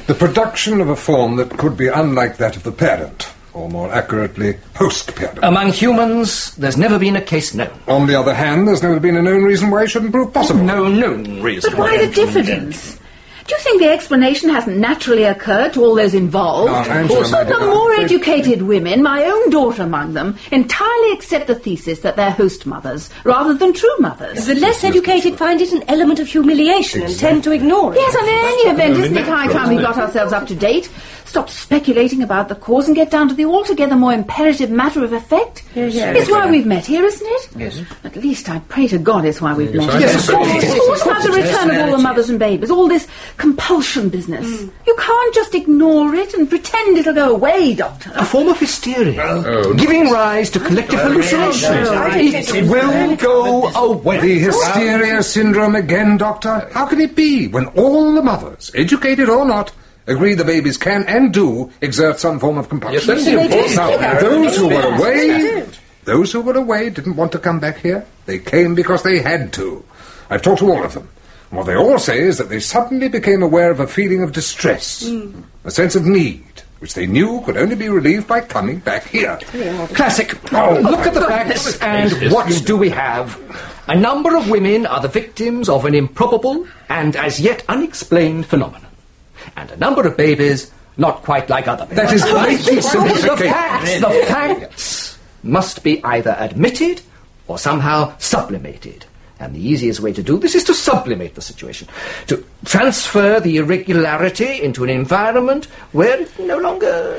The production of a form that could be unlike that of the parent, or more accurately, post-parent. Among humans, there's never been a case known. On the other hand, there's never been a known reason why it shouldn't prove possible. No known reason. But why the diffidence? Do you think the explanation hasn't naturally occurred to all those involved? Ah, Angela, my But the more I- educated women, my own daughter among them, entirely accept the thesis that they're host mothers rather than true mothers. The less educated find it an element of humiliation and tend to ignore it. Yes, and in any event, isn't it high time we got ourselves up to date? Stop speculating about the cause and get down to the altogether more imperative matter of effect. yes. yes, It's why we've met here, isn't it? Yes. At least I pray to God it's why we've met I here. think so. Yes, It's all about the return of all the mothers and babies, all this compulsion business. Hmm. You can't just ignore it and pretend it'll go away, Doctor. A form of hysteria, Oh, giving rise to collective hallucinations. It will go away. The hysteria syndrome again, Doctor? How can it be when all the mothers, educated or not, agree the babies can and do exert some form of compulsion? Yes, that's They important. Now, those who were away, those who were away didn't want to come back here. They came because they had to. I've talked to all of them. And what they all say is that they suddenly became aware of a feeling of distress, a sense of need, which they knew could only be relieved by coming back here. Classic. Oh, look at the facts, and what do we have? A number of women are the victims of an improbable and as yet unexplained phenomenon. And a number of babies not quite like other babies. That is great the simplification. facts, the facts must be either admitted or somehow sublimated. And the easiest way to do this is to sublimate the situation, to transfer the irregularity into an environment where it no longer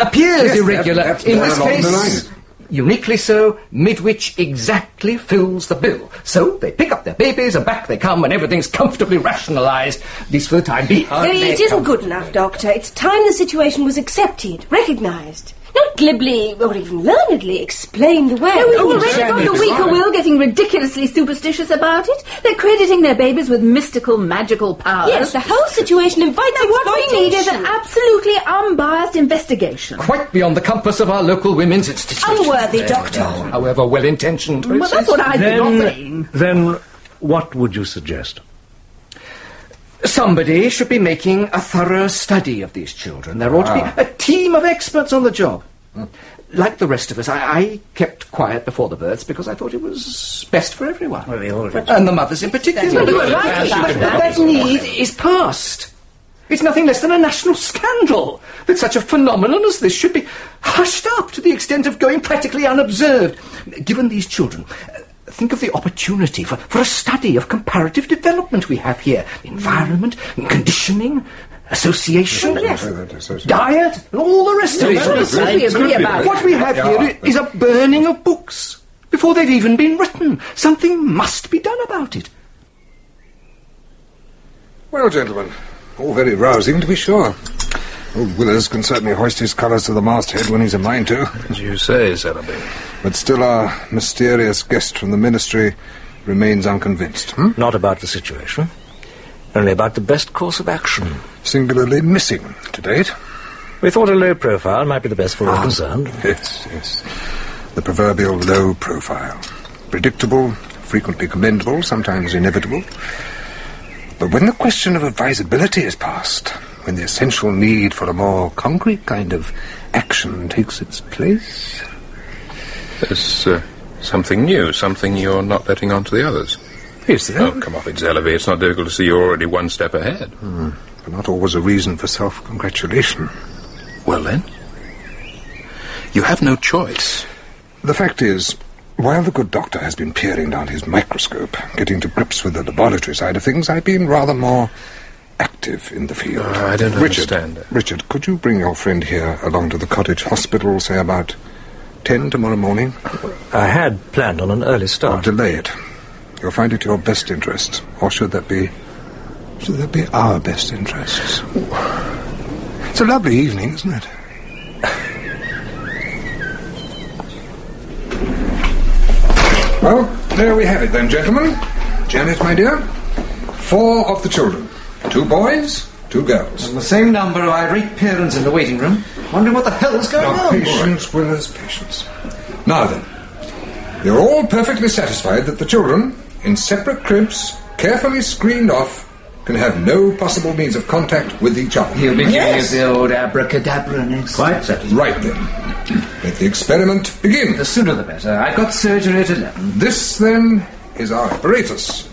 appears Yes, that- irregular. that's In this the case. Uniquely so, Midwich exactly fills the bill. So they pick up their babies and back they come and everything's comfortably rationalised, at least for the time being. It isn't good enough, Doctor. It's time the situation was accepted, recognised. Not glibly or even learnedly explained away. No, we've oh, already got the weaker will getting ridiculously superstitious about it. They're crediting their babies with mystical, magical powers. Yes, the whole situation invites Now, what we need is an absolutely unbiased investigation. Quite beyond the compass of our local women's institute. Unworthy, Doctor. Uh, however well intentioned. Well, that's what I've been offering. Then, what would you suggest? Somebody should be making a thorough study of these children. There ought to Ah. be a team of experts on the job. Like the rest of us, I, I kept quiet before the births because I thought it was best for everyone. and the mothers in particular. Well, you were right But that. that need is past. It's nothing less than a national scandal that such a phenomenon as this should be hushed up to the extent of going practically unobserved. Given these children, think of the opportunity for, for a study of comparative development we have here. Environment, conditioning, association, diet, and all the rest of it. Well, of course we agree about What we have here is a burning of books before they've even been written. Something must be done about it. Well, gentlemen, all very rousing to be sure. Old Willers can certainly hoist his colours to the masthead when he's a mind to. As you say, Zellaby. But still our mysterious guest from the Ministry remains unconvinced. Hmm? Not about the situation, only about the best course of action. Singularly missing to date. We thought a low profile might be the best for all concerned. Yes, yes. The proverbial low profile. Predictable, frequently commendable, sometimes inevitable. But when the question of advisability is passed, when the essential need for a more concrete kind of action takes its place. There's uh, something new, something you're not letting on to the others. Is there? Oh, come off it, Zellaby. It's not difficult to see you're already one step ahead. Hmm. But not always a reason for self-congratulation. Well, then? You have no choice. The fact is, while the good doctor has been peering down his microscope, getting to grips with the laboratory side of things, I've been rather more active in the field. Oh, I don't Richard, understand. Richard, could you bring your friend here along to the cottage hospital, say about ten tomorrow morning? I had planned on an early Or start. delay it. You'll find it your best interest. Or should that be... Should that be our best interests? It's a lovely evening, isn't it? Well, there we have it then, gentlemen. Janet, my dear, four of the children. Two boys, two girls. And the same number of irate parents in the waiting room, wondering what the hell's going Now, on. patience, Willers, patience. Now then, you're all perfectly satisfied that the children, in separate cribs, carefully screened off, can have no possible means of contact with each other. He'll be giving us the old abracadabra next. Quite satisfied. Right then. Let the experiment begin. The sooner the better. I've got surgery at 11. This, then, is our apparatus.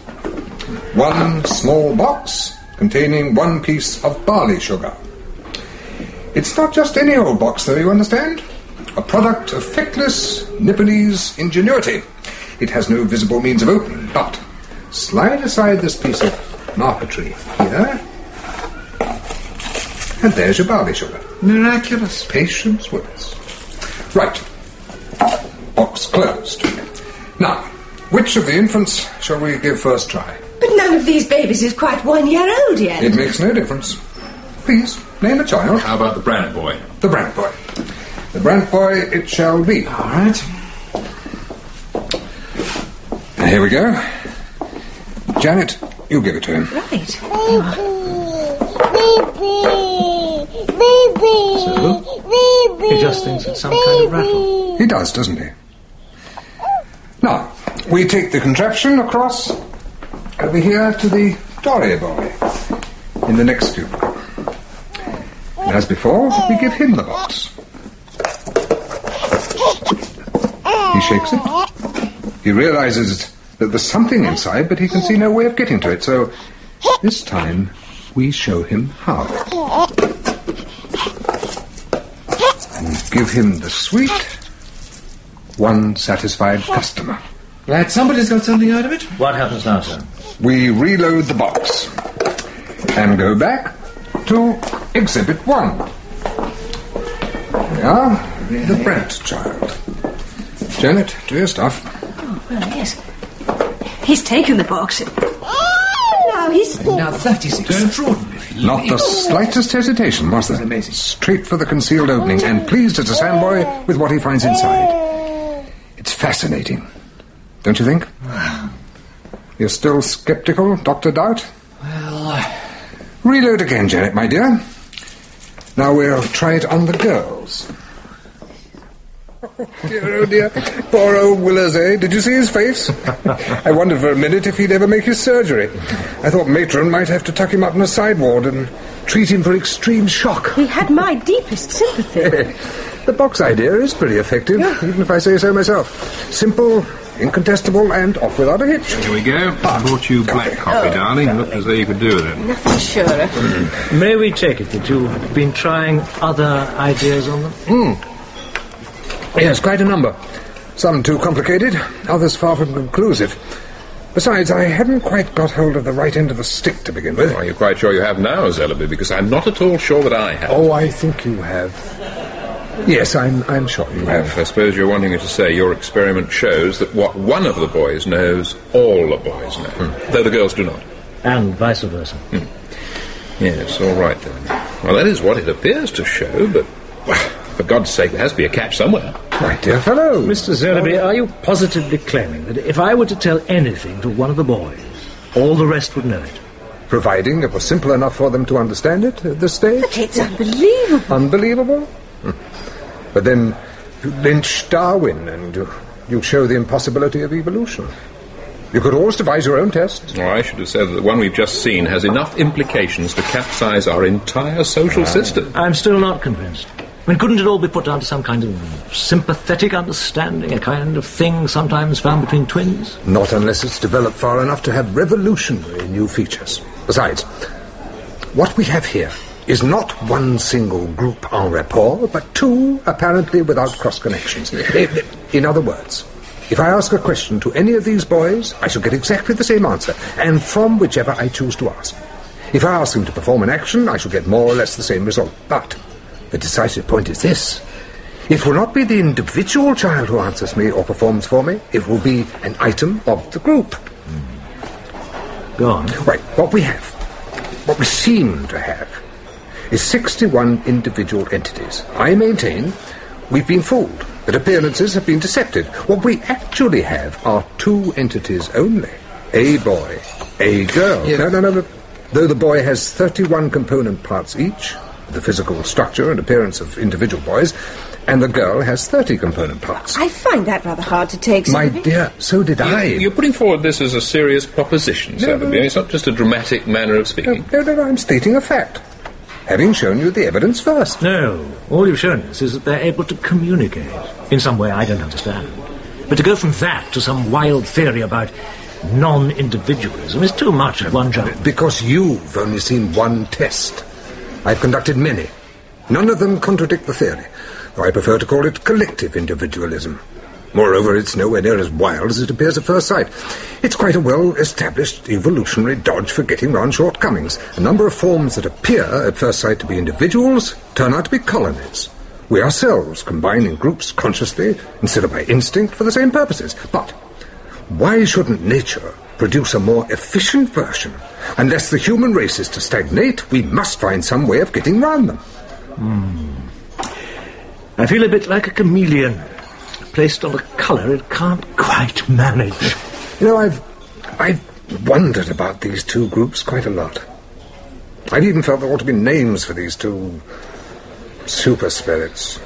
One small box containing one piece of barley sugar. It's not just any old box, though, you understand? A product of feckless Nipponese ingenuity. It has no visible means of opening, but slide aside this piece of marquetry here, and there's your barley sugar. Miraculous. Patience with us. Right. Box closed. Now, which of the infants shall we give first try? But none of these babies is quite one year old yet. It makes no difference. Please, name a child. How about the Brant boy? The Brant boy. The Brant boy it shall be. All right. Here we go. Janet, you give it to him. Right. Baby, baby, baby, baby. He just thinks it's some kind of rattle. He does, doesn't he? Now, we take the contraption across over here to the Dory boy in the next cubicle. And as before, we give him the box. He shakes it. He realizes that there's something inside, but he can see no way of getting to it. So this time, we show him how. And give him the sweet, one satisfied customer. Glad somebody's got something out of it. What happens now, sir? We reload the box and go back to Exhibit 1. There we are, the Brent child. Janet, do your stuff. Oh, well, yes. He's taken the box. Oh, no, he's... Now that is extraordinary. Not the slightest hesitation, was there? amazing. Straight for the concealed opening and pleased as a sandboy with what he finds inside. It's fascinating. Don't you think? You're still skeptical, Dr. Doubt? Well, Reload again, Janet, my dear. Now we'll try it on the girls. dear, oh dear. Poor old Willers, eh? Did you see his face? I wondered for a minute if he'd ever make his surgery. I thought Matron might have to tuck him up in a side ward and treat him for extreme shock. He had my deepest sympathy. the box idea is pretty effective, even if I say so myself. Simple, incontestable, and off without a hitch. Here we go. I brought you black coffee, darling. Looked as though you could do with it. Nothing surer. May we take it that you've been trying other ideas on them? Hmm. Yes, quite a number. Some too complicated, others far from conclusive. Besides, I hadn't quite got hold of the right end of the stick to begin with. Are you quite sure you have now, Zellaby? Because I'm not at all sure that I have. Oh, I think you have. Yes, I'm, I'm sure you have. I suppose you're wanting me to say your experiment shows that what one of the boys knows, all the boys know, though the girls do not. And vice versa. Yes, all right then. Well, that is what it appears to show, but well, for God's sake, there has to be a catch somewhere. My dear fellow. Mr. Zellaby, are you positively claiming that if I were to tell anything to one of the boys, all the rest would know it? Providing it was simple enough for them to understand it at this stage. But it's unbelievable. Unbelievable? Hmm. But then you lynch Darwin and you, you show the impossibility of evolution. You could always devise your own test. Oh, I should have said that the one we've just seen has enough implications to capsize our entire social ah. system. I'm still not convinced. I mean, couldn't it all be put down to some kind of sympathetic understanding, a kind of thing sometimes found between twins? Not unless it's developed far enough to have revolutionary new features. Besides, what we have here is not one single group en rapport, but two apparently without cross connections. Eh, eh, eh, in other words, if I ask a question to any of these boys, I shall get exactly the same answer, and from whichever I choose to ask. If I ask them to perform an action, I shall get more or less the same result. But the decisive point is this. It will not be the individual child who answers me or performs for me. It will be an item of the group. Hmm. Go on. Right, what we have, what we seem to have, is 61 individual entities. I maintain we've been fooled, that appearances have been deceptive. What we actually have are two entities only. A boy, a girl. Yes. No, no, no, no. Though the boy has 31 component parts each, the physical structure and appearance of individual boys, and the girl has 30 component parts. I find that rather hard to take, My Sophie. dear, so did I. You, are putting forward this as a serious proposition, No, Zellaby. no. It's not just a dramatic manner of speaking. No, no, no, I'm stating a fact. Having shown you the evidence first. No. All you've shown us is that they're able to communicate in some way I don't understand. But to go from that to some wild theory about non-individualism is too much at one jump. Because you've only seen one test. I've conducted many. None of them contradict the theory, though I prefer to call it collective individualism. Moreover, it's nowhere near as wild as it appears at first sight. It's quite a well-established evolutionary dodge for getting round shortcomings. A number of forms that appear at first sight to be individuals turn out to be colonies. We ourselves combine in groups consciously instead of by instinct for the same purposes. But why shouldn't nature produce a more efficient version? Unless the human race is to stagnate, we must find some way of getting round them. Hmm. I feel a bit like a chameleon, placed on a colour it can't quite manage. You know, I've I've wondered about these two groups quite a lot. I've even felt there ought to be names for these two super spirits.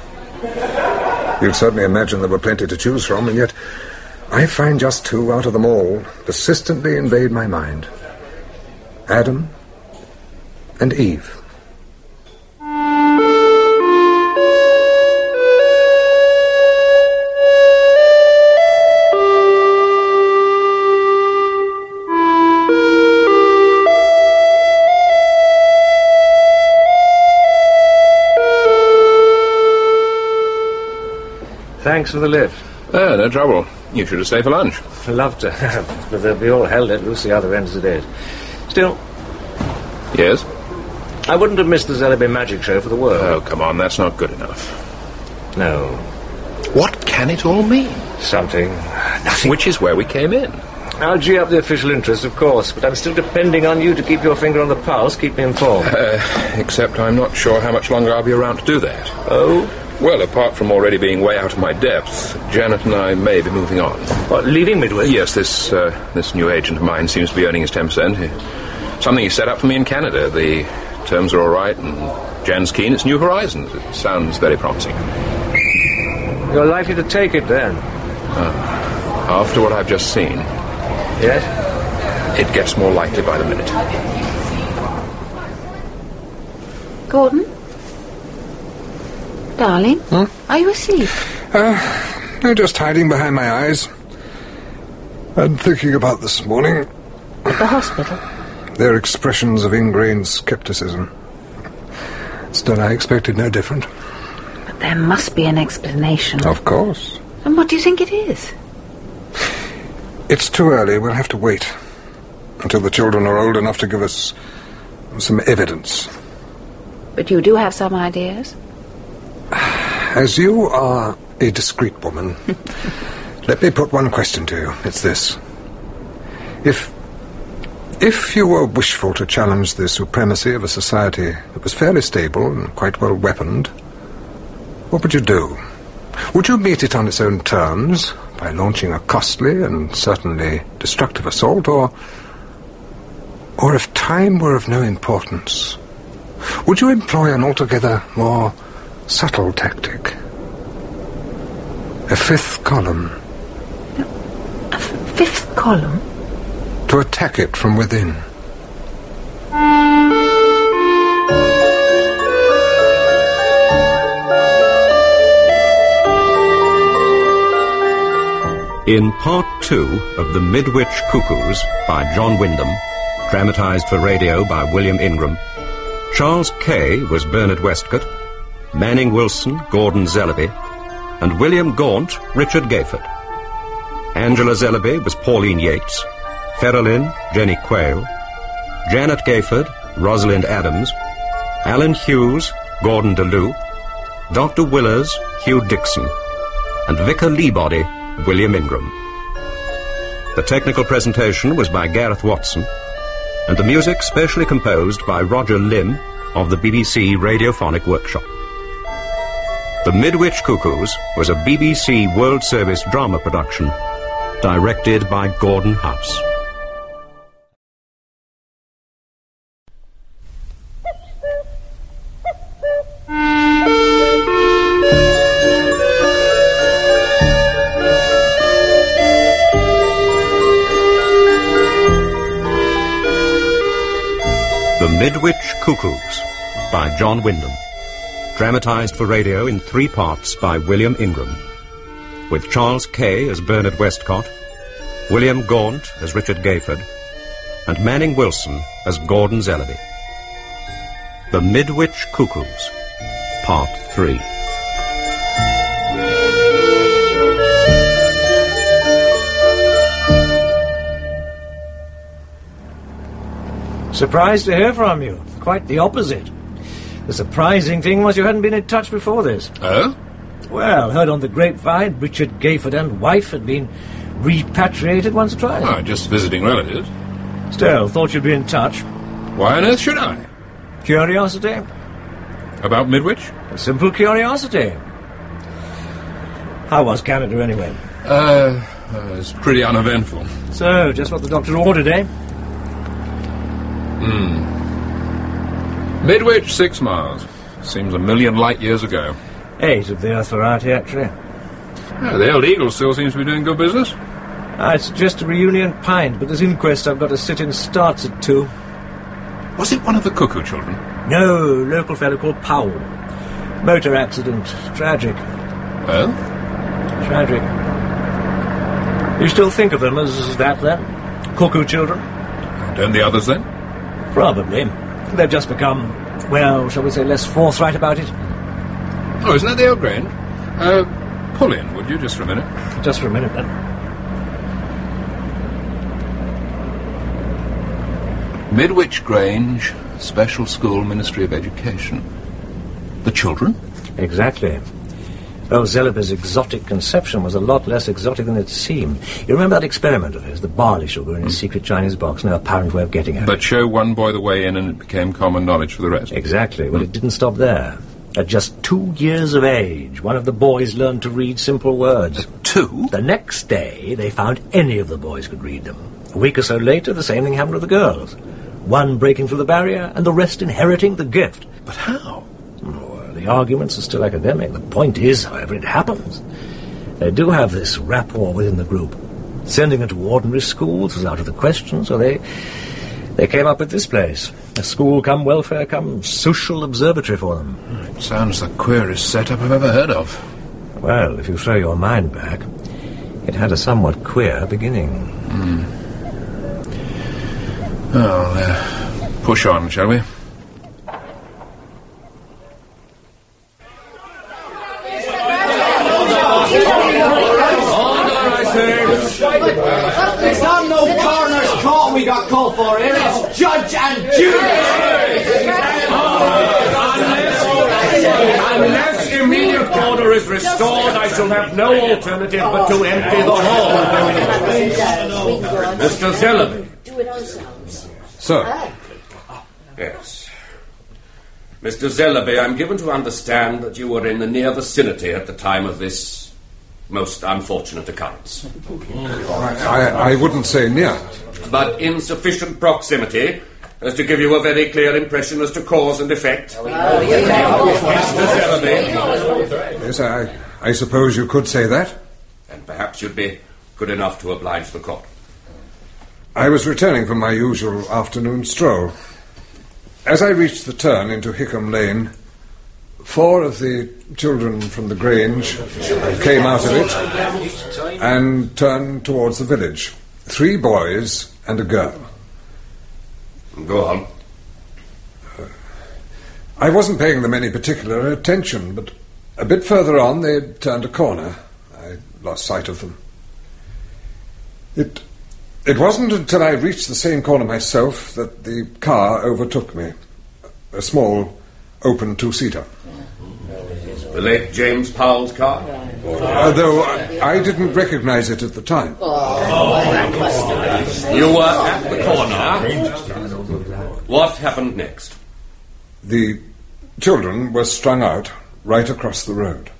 You'd certainly imagine there were plenty to choose from, and yet I find just two out of them all persistently invade my mind. Adam and Eve. Thanks for the lift. Oh, no trouble. You should have stayed for lunch. I'd love to have, but they'll be all hell let loose the other end of the day. Still, Yes? I wouldn't have missed the Zellaby magic show for the world. Oh, come on, that's not good enough. No. What can it all mean? Something. Nothing. Which is where we came in. I'll gee up the official interest, of course, but I'm still depending on you to keep your finger on the pulse, keep me informed. Uh, except I'm not sure how much longer I'll be around to do that. Oh? Well, apart from already being way out of my depth, Janet and I may be moving on. What, leaving Midwich? Yes, this uh, this new agent of mine seems to be earning his 10%. He- Something he set up for me in Canada. The terms are all right, and Jan's keen. It's New Horizons. It sounds very promising. You're likely to take it then? Uh, after what I've just seen, Yes? it gets more likely by the minute. Gordon? Darling? Are you asleep? Uh, no, just hiding behind my eyes. And thinking about this morning, At the hospital? their expressions of ingrained skepticism. Still, I expected no different. But there must be an explanation. Of course. And what do you think it is? It's too early. We'll have to wait until the children are old enough to give us some evidence. But you do have some ideas? As you are a discreet woman, let me put one question to you. It's this. If if you were wishful to challenge the supremacy of a society that was fairly stable and quite well weaponed, what would you do? Would you meet it on its own terms by launching a costly and certainly destructive assault, or or if time were of no importance, would you employ an altogether more subtle tactic? A fifth column. Fifth column? to attack it from within. In part two of The Midwich Cuckoos by John Wyndham, dramatized for radio by William Ingram, Charles Kay was Bernard Westcott, Manning Wilson, Gordon Zellaby, and William Gaunt, Richard Gayford. Angela Zellaby was Pauline Yates, Ferrelyn, Jenny Quayle, Janet Gayford, Rosalind Adams, Alan Hughes, Gordon Dulieu, Dr. Willers, Hugh Dixon, and Vicar Leebody, William Ingram. The technical presentation was by Gareth Watson, and the music specially composed by Roger Limb of the BBC Radiophonic Workshop. The Midwich Cuckoos was a BBC World Service drama production, directed by Gordon House. The Midwich Cuckoos by John Wyndham. Dramatized for radio in three parts by William Ingram. With Charles Kay as Bernard Westcott, William Gaunt as Richard Gayford, and Manning Wilson as Gordon Zellaby. The Midwich Cuckoos, Part 3. Surprised to hear from you. Quite the opposite. The surprising thing was you hadn't been in touch before this. Oh? Well, heard on the grapevine Richard Gayford and wife had been repatriated once or twice. Oh, just visiting relatives. Still, thought you'd be in touch. Why on earth should I? Curiosity? About Midwich? A simple curiosity. How was Canada anyway? Uh, uh, it's pretty uneventful. So, just what the doctor ordered, eh? Hmm. Midwich, six miles. Seems a million light years ago. Eight of the Earth variety, actually. Yeah, the old Eagle still seems to be doing good business. Ah, I suggest a reunion pint, but this inquest I've got to sit in starts at two. Was it one of the cuckoo children? No, local fellow called Powell. Motor accident. Tragic. Well? Tragic. You still think of them as that, then? Cuckoo children? And the others then? Probably. They've just become, well, shall we say, less forthright about it? Oh, isn't that the old Grange? Uh, pull in, would you, just for a minute? Just for a minute, then. Midwich Grange, Special School, Ministry of Education. The children? Exactly. Oh, well, Zellaby's exotic conception was a lot less exotic than it seemed. You remember that experiment of his, the barley sugar in his hmm. secret Chinese box, no apparent way of getting at it? But show one boy the way in and it became common knowledge for the rest. Exactly. Well, it hmm. didn't stop there. At just two years of age, one of the boys learned to read simple words. Two? The next day, they found any of the boys could read them. A week or so later, the same thing happened with the girls. One breaking through the barrier, and the rest inheriting the gift. But how? Arguments are still academic. The point is, however, it happens. They do have this rapport within the group. Sending them to ordinary schools was out of the question, so they they came up with this place. A school come welfare come social observatory for them. It sounds the queerest setup I've ever heard of. Well, if you throw your mind back, it had a somewhat queer beginning. Hmm. Well, uh, push on, shall we? It's not no coroner's court we got called for here. It's judge and jury. Unless immediate order is restored, I shall have no alternative but to empty the hall. Mr. Zellaby. Do it ourselves. Sir. Ah. Yes. Mr. Zellaby, I'm given to understand that you were in the near vicinity at the time of this most unfortunate occurrence. I, I wouldn't say near. But in sufficient proximity as to give you a very clear impression as to cause and effect. Oh, Mr. Zellaby. Oh, yes, I, I suppose you could say that. And perhaps you'd be good enough to oblige the court. I was returning from my usual afternoon stroll. As I reached the turn into Hickam Lane, four of the children from the Grange came out of it and turned towards the village. Three boys and a girl. Go on. Uh, I wasn't paying them any particular attention, but a bit further on they turned a corner. I lost sight of them. It it wasn't until I reached the same corner myself that the car overtook me. A small, open two-seater. The late James Powell's car? Although I, I didn't recognize it at the time. You were at the corner. What happened next? The children were strung out right across the road,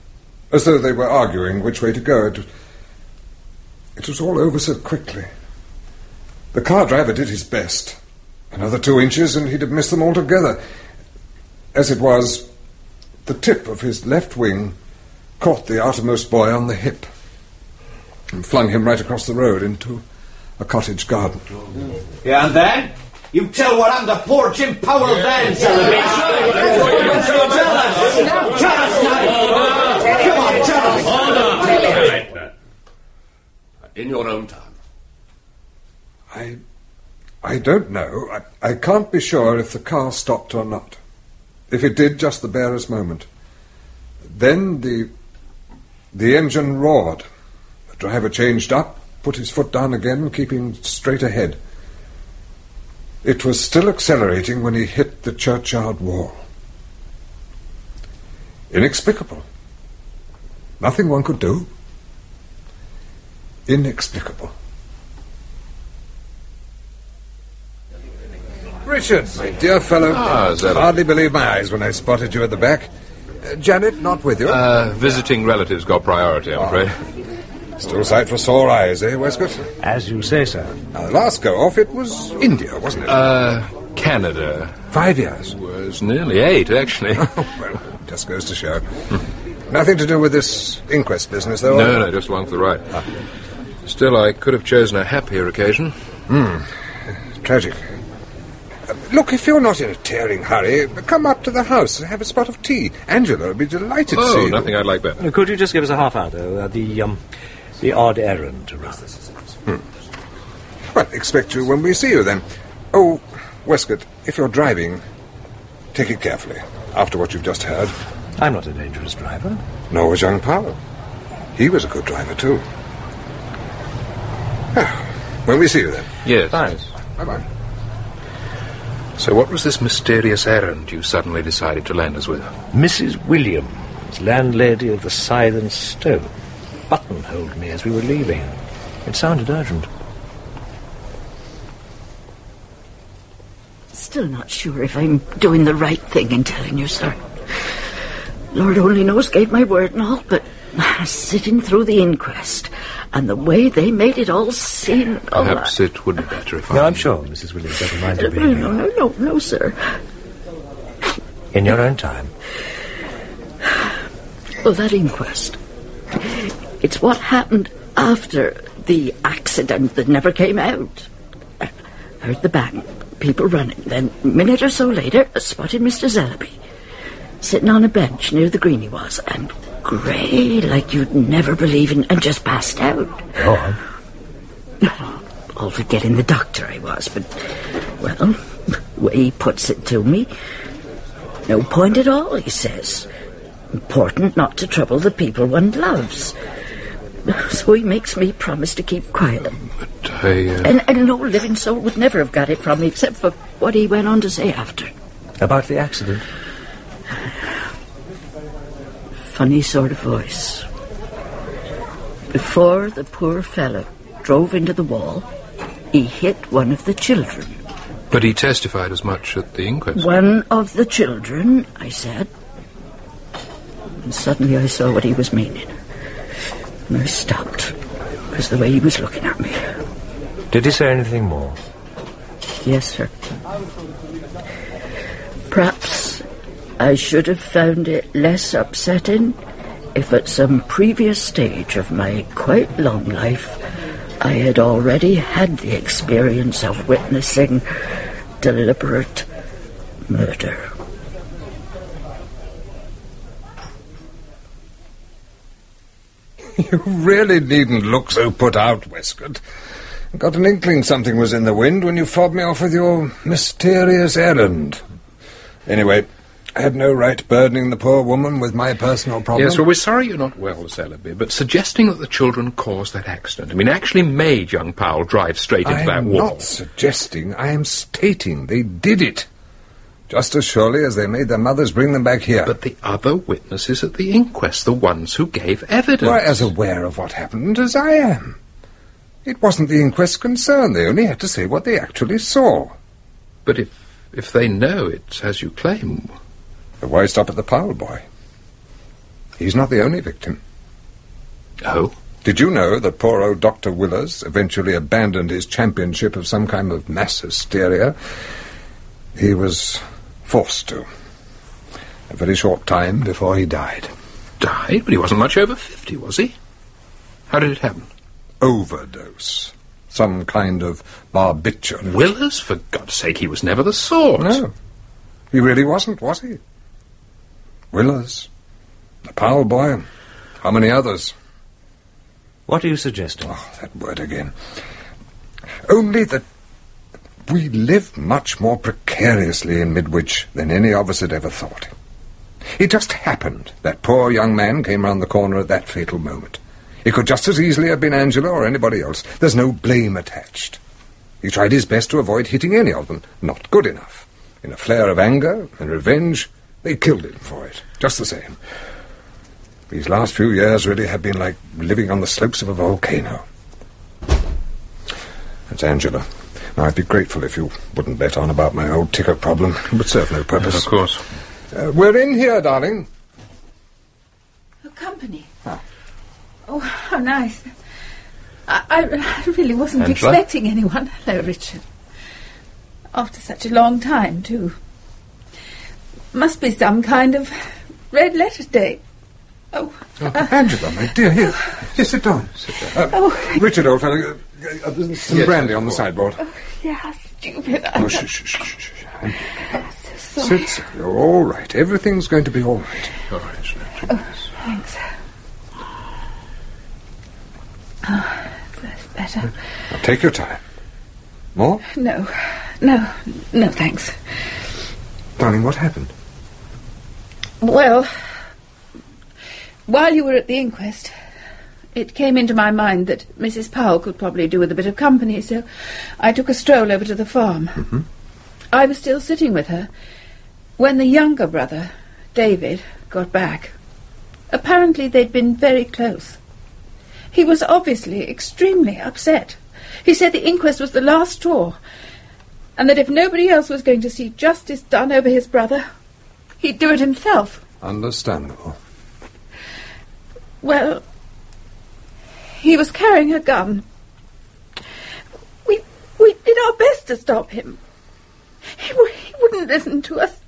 as though they were arguing which way to go. It, it was all over so quickly. The car driver did his best. Another two inches and he'd have missed them altogether. As it was, the tip of his left wing caught the outermost boy on the hip and flung him right across the road into a cottage garden. Yeah, and then? You tell what happened to poor Jim Powell then, Zellaby. Tell us. Tell us now. Come on, tell us. In your own time. I, I don't know. I, I can't be sure if the car stopped or not. If it did, just the barest moment. Then the, the engine roared. The driver changed up, put his foot down again, keeping straight ahead. It was still accelerating when he hit the churchyard wall. Inexplicable. Nothing one could do. Inexplicable. Richard, my dear fellow, Ah, Zella. hardly believe my eyes when I spotted you at the back. Uh, Janet, not with you? Uh, visiting relatives got priority, I'm afraid. Still sight for sore eyes, eh, Westcott? As you say, sir. Now, the last go off, it was India, wasn't it? Uh, Canada. Five years. Was nearly eight, actually. well, just goes to show. Nothing to do with this inquest business, though. no, no, just along for the ride. Still, I could have chosen a happier occasion. Hmm. Tragic. Look, if you're not in a tearing hurry, come up to the house and have a spot of tea. Angela would be delighted to see Oh, you. nothing I'd like better. Could you just give us a half hour, though? Uh, the, um, the odd errand to run. Well, expect you when we see you then. Oh, Westcott, if you're driving, take it carefully. After what you've just heard. I'm not a dangerous driver. Nor was young Powell. He was a good driver, too. Ah, when we see you then. Yes. Bye bye. So, what was this mysterious errand you suddenly decided to land us with? Mrs. Williams, landlady of the Scythe and Stone, buttonholed me as we were leaving. It sounded urgent. Still not sure if I'm doing the right thing in telling you, sir. Lord only knows gave my word and all, but sitting through the inquest and the way they made it all seem... oh, Perhaps it would be better if No, I. No, I'm sure Mrs. Williams doesn't mind you being no, here. no, no, no, sir. In your own time. Well, that inquest. It's what happened after the accident that never came out. I heard the bang, people running. Then, a minute or so later, I spotted Mr. Zellaby sitting on a bench near the green he was, and grey like you'd never believe in, and just passed out. Go on. All for getting the doctor I was, but, well, he puts it to me, no point at all, he says. Important not to trouble the people one loves. So he makes me promise to keep quiet. I, uh, And, and no living soul would never have got it from me except for what he went on to say after. About the accident. Funny sort of voice. Before the poor fellow drove into the wall, he hit one of the children. But he testified as much at the inquest. One of the children, I said. And suddenly I saw what he was meaning. And I stopped, because the way he was looking at me. Did he say anything more? Yes, sir. Perhaps I should have found it less upsetting if at some previous stage of my quite long life I had already had the experience of witnessing deliberate murder. You really needn't look so put out, Westcott. Got an inkling something was in the wind when you fobbed me off with your mysterious errand. Anyway, I had no right burdening the poor woman with my personal problems. Yes, well, we're sorry you're not well, Zellaby, but suggesting that the children caused that accident, I mean, actually made young Powell drive straight into I that am not suggesting, I am stating they did it. Just as surely as they made their mothers bring them back here. But the other witnesses at the inquest, the ones who gave evidence. Were as aware of what happened as I am. It wasn't the inquest's concern. They only had to say what they actually saw. But if if they know it as you claim, But why stop at the Powell boy? He's not the only victim. Oh? Did you know that poor old Dr. Willers eventually abandoned his championship of some kind of mass hysteria? He was forced to. A very short time before he died. died, but he wasn't much over fifty, was he? How did it happen? Overdose. Some kind of barbiturate. Willers, for God's sake, he was never the sort. No. He really wasn't, was he? Willers. The Powell boy. How many others? What are you suggesting? Oh, that word again. Only that we live much more precariously in Midwich than any of us had ever thought. It just happened that poor young man came round the corner at that fatal moment. It could just as easily have been Angela or anybody else. There's no blame attached. He tried his best to avoid hitting any of them. Not good enough. In a flare of anger and revenge, they killed him for it. Just the same. These last few years really have been like living on the slopes of a volcano. That's Angela. Now, I'd be grateful if you wouldn't bet on about my old ticker problem. It would serve no purpose. Of course. Uh, we're in here, darling. Oh, company. Oh, how nice. I, I really wasn't Angela? expecting anyone. Hello, Richard. After such a long time, too. Must be some kind of red letter day. Oh, Oh, Angela, my dear, here. Here, sit down. Sit down. Uh, Oh. Richard, old fellow, uh, uh, there's some Yes, brandy on the sideboard. yeah, how stupid. Oh, shh, shh, shh, shh, shh. so sorry. Sit, sit. You're all right. Everything's going to be all right. All right. Oh, thanks. Oh, that's better. Now, take your time. More? No, no, no, thanks. Darling, what happened? Well, while you were at the inquest, it came into my mind that Mrs. Powell could probably do with a bit of company, so I took a stroll over to the farm. Mm-hmm. I was still sitting with her when the younger brother, David, got back. Apparently, they'd been very close. He was obviously extremely upset. He said the inquest was the last straw, and that if nobody else was going to see justice done over his brother, he'd do it himself. Understandable. Well, he was carrying a gun. We we did our best to stop him. He, w- he wouldn't listen to us,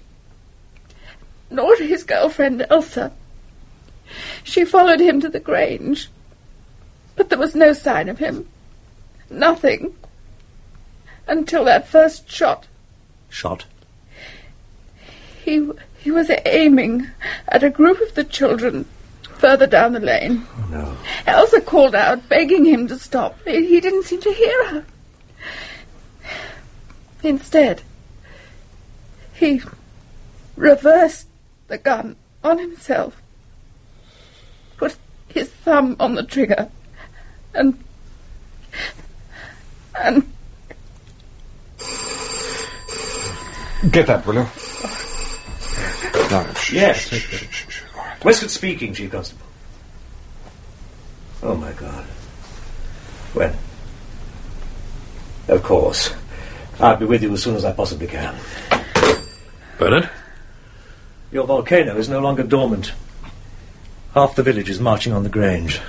nor to his girlfriend Elsa. She followed him to the Grange, but there was no sign of him. Nothing. Until that first shot. Shot. He he was aiming at a group of the children further down the lane. Oh, no. Elsa called out, begging him to stop. He he didn't seem to hear her. Instead, he reversed the gun on himself, put his thumb on the trigger, and. and. Get up, will you? No, shh, Yes. shh, shh, shh, shh. Westcott speaking, Chief Constable. Oh, my God. When? Of course. I'll be with you as soon as I possibly can. Bernard? Your volcano is no longer dormant. Half the village is marching on the Grange.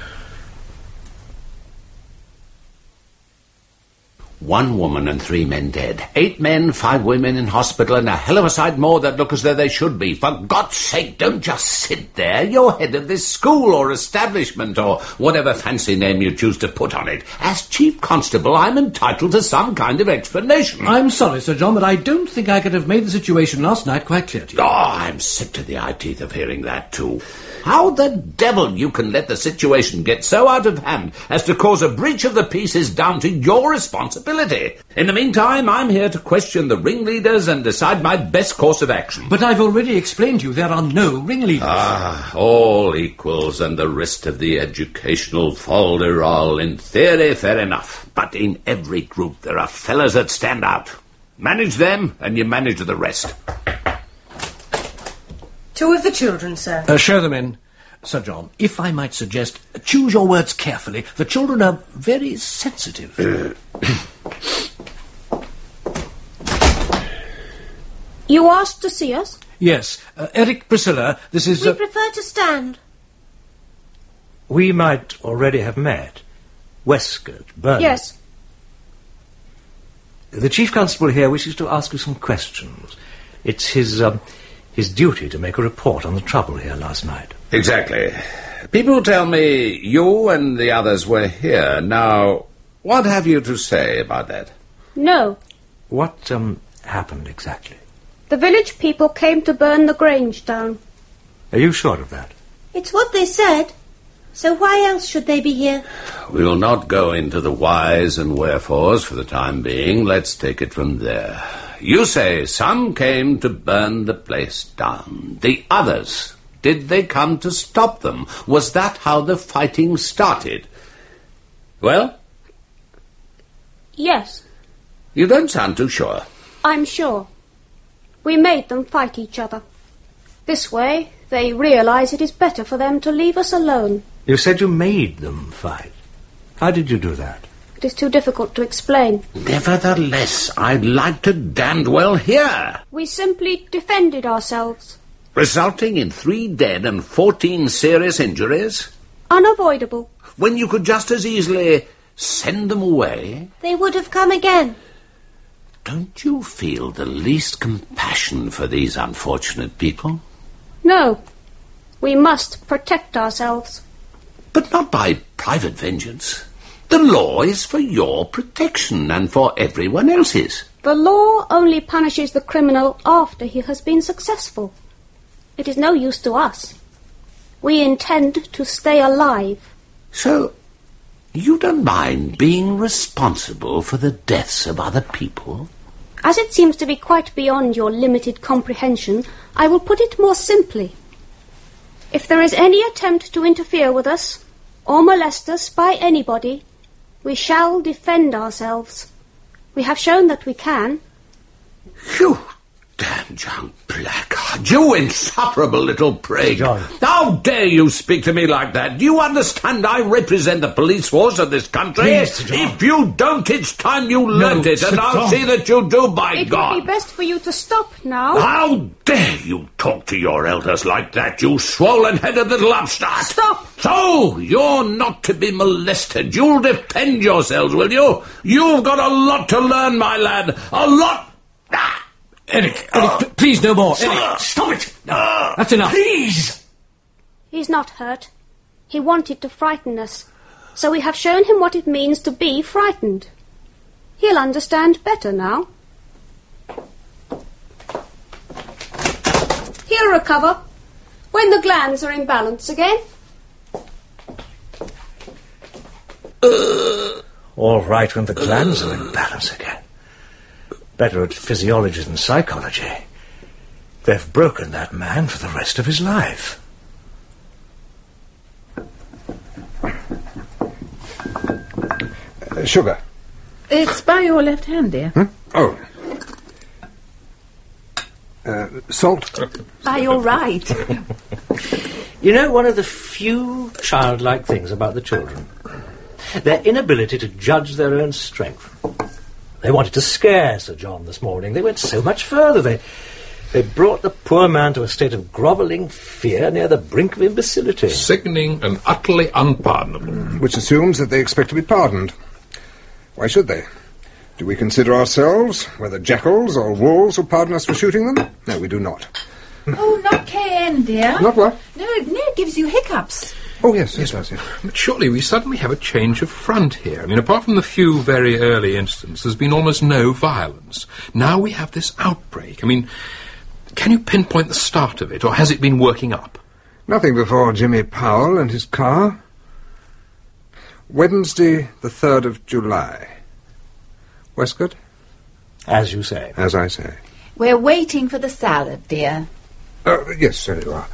One woman and three men dead. Eight men, five women in hospital, and a hell of a sight more that look as though they should be. For God's sake, don't just sit there. You're head of this school or establishment or whatever fancy name you choose to put on it. As chief constable, I'm entitled to some kind of explanation. I'm sorry, Sir John, but I don't think I could have made the situation last night quite clear to you. Oh, I'm sick to the eye teeth of hearing that, too. How the devil you can let the situation get so out of hand as to cause a breach of the peace is down to your responsibility. In the meantime, I'm here to question the ringleaders and decide my best course of action. But I've already explained to you there are no ringleaders. Ah, all equals and the rest of the educational folderol. In theory, fair enough. But in every group there are fellas that stand out. Manage them, and you manage the rest. Two of the children, sir. Uh, show them in. Sir John, if I might suggest, choose your words carefully. The children are very sensitive. You asked to see us? yes, uh, Eric, Priscilla, this is. We Uh, prefer to stand. We might already have met. Westcott, Burnham. Yes. The Chief Constable here wishes to ask you some questions. It's his, um, his duty to make a report on the trouble here last night. Exactly. People tell me you and the others were here. Now, what have you to say about that? No. What, um, happened exactly? The village people came to burn the Grange down. Are you sure of that? It's what they said. So why else should they be here? We will not go into the whys and wherefores for the time being. Let's take it from there. You say some came to burn the place down. The others, did they come to stop them? Was that how the fighting started? Well, Yes, you don't sound too sure. I'm sure. We made them fight each other. This way, they realize it is better for them to leave us alone. You said you made them fight. How did you do that? It is too difficult to explain. Nevertheless, I'd like to damned well hear. We simply defended ourselves. Resulting in three dead and fourteen serious injuries? Unavoidable. When you could just as easily send them away? They would have come again. Don't you feel the least compassion for these unfortunate people? No. We must protect ourselves. But not by private vengeance. The law is for your protection and for everyone else's. The law only punishes the criminal after he has been successful. It is no use to us. We intend to stay alive. So, you don't mind being responsible for the deaths of other people? As it seems to be quite beyond your limited comprehension, I will put it more simply. If there is any attempt to interfere with us, or molest us by anybody, we shall defend ourselves. We have shown that we can. You damned young blackguard, you insufferable little prig. How dare you speak to me like that? Do you understand I represent the police force of this country? Please, John. If you don't, it's time you learned it, and I'll John. see that you do, by it God. It would be best for you to stop now. How dare you talk to your elders like that, you swollen-headed little upstart? Stop! So, you're not to be molested. You'll defend yourselves, will you? You've got a lot to learn, my lad. A lot. Ah! Eric, Eric, p- please no more. Stop. Eric, stop it! No, that's enough. Please! He's not hurt. He wanted to frighten us. So we have shown him what it means to be frightened. He'll understand better now. He'll recover when the glands are in balance again. All right when the glands are in balance again. Better at physiology than psychology. They've broken that man for the rest of his life. Uh, sugar. It's by your left hand, dear. Oh. Uh, salt. By your right. You know, one of the few childlike things about the children, their inability to judge their own strength. They wanted to scare Sir John this morning. They went so much further. They, they brought the poor man to a state of grovelling fear near the brink of imbecility. Sickening and utterly unpardonable. Which assumes that they expect to be pardoned. Why should they? Do we consider ourselves, whether jackals or wolves, will pardon us for shooting them? No, we do not. Oh, not KN, dear. Not what? No, it, no, it gives you hiccups. Oh, yes, yes, yes. yes. But surely we suddenly have a change of front here. I mean, apart from the few very early incidents, there's been almost no violence. Now we have this outbreak. I mean, can you pinpoint the start of it, or has it been working up? Nothing before Jimmy Powell and his car. Wednesday, the 3rd of July. Westcott? As you say. As I say. We're waiting for the salad, dear. Uh, yes, there you are.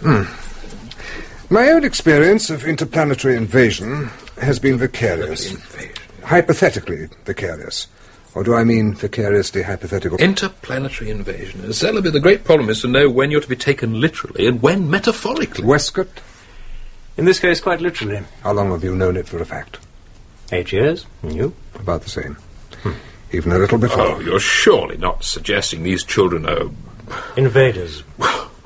Hmm. My own experience of interplanetary invasion has been vicarious. Hypothetically vicarious. Or do I mean vicariously hypothetical? Interplanetary invasion. Zellaby, the great problem is to know when you're to be taken literally and when metaphorically. Westcott? In this case, quite literally. How long have you known it for a fact? Eight years. And you? About the same. Hmm. Even a little before. Oh, you're surely not suggesting these children are. Invaders.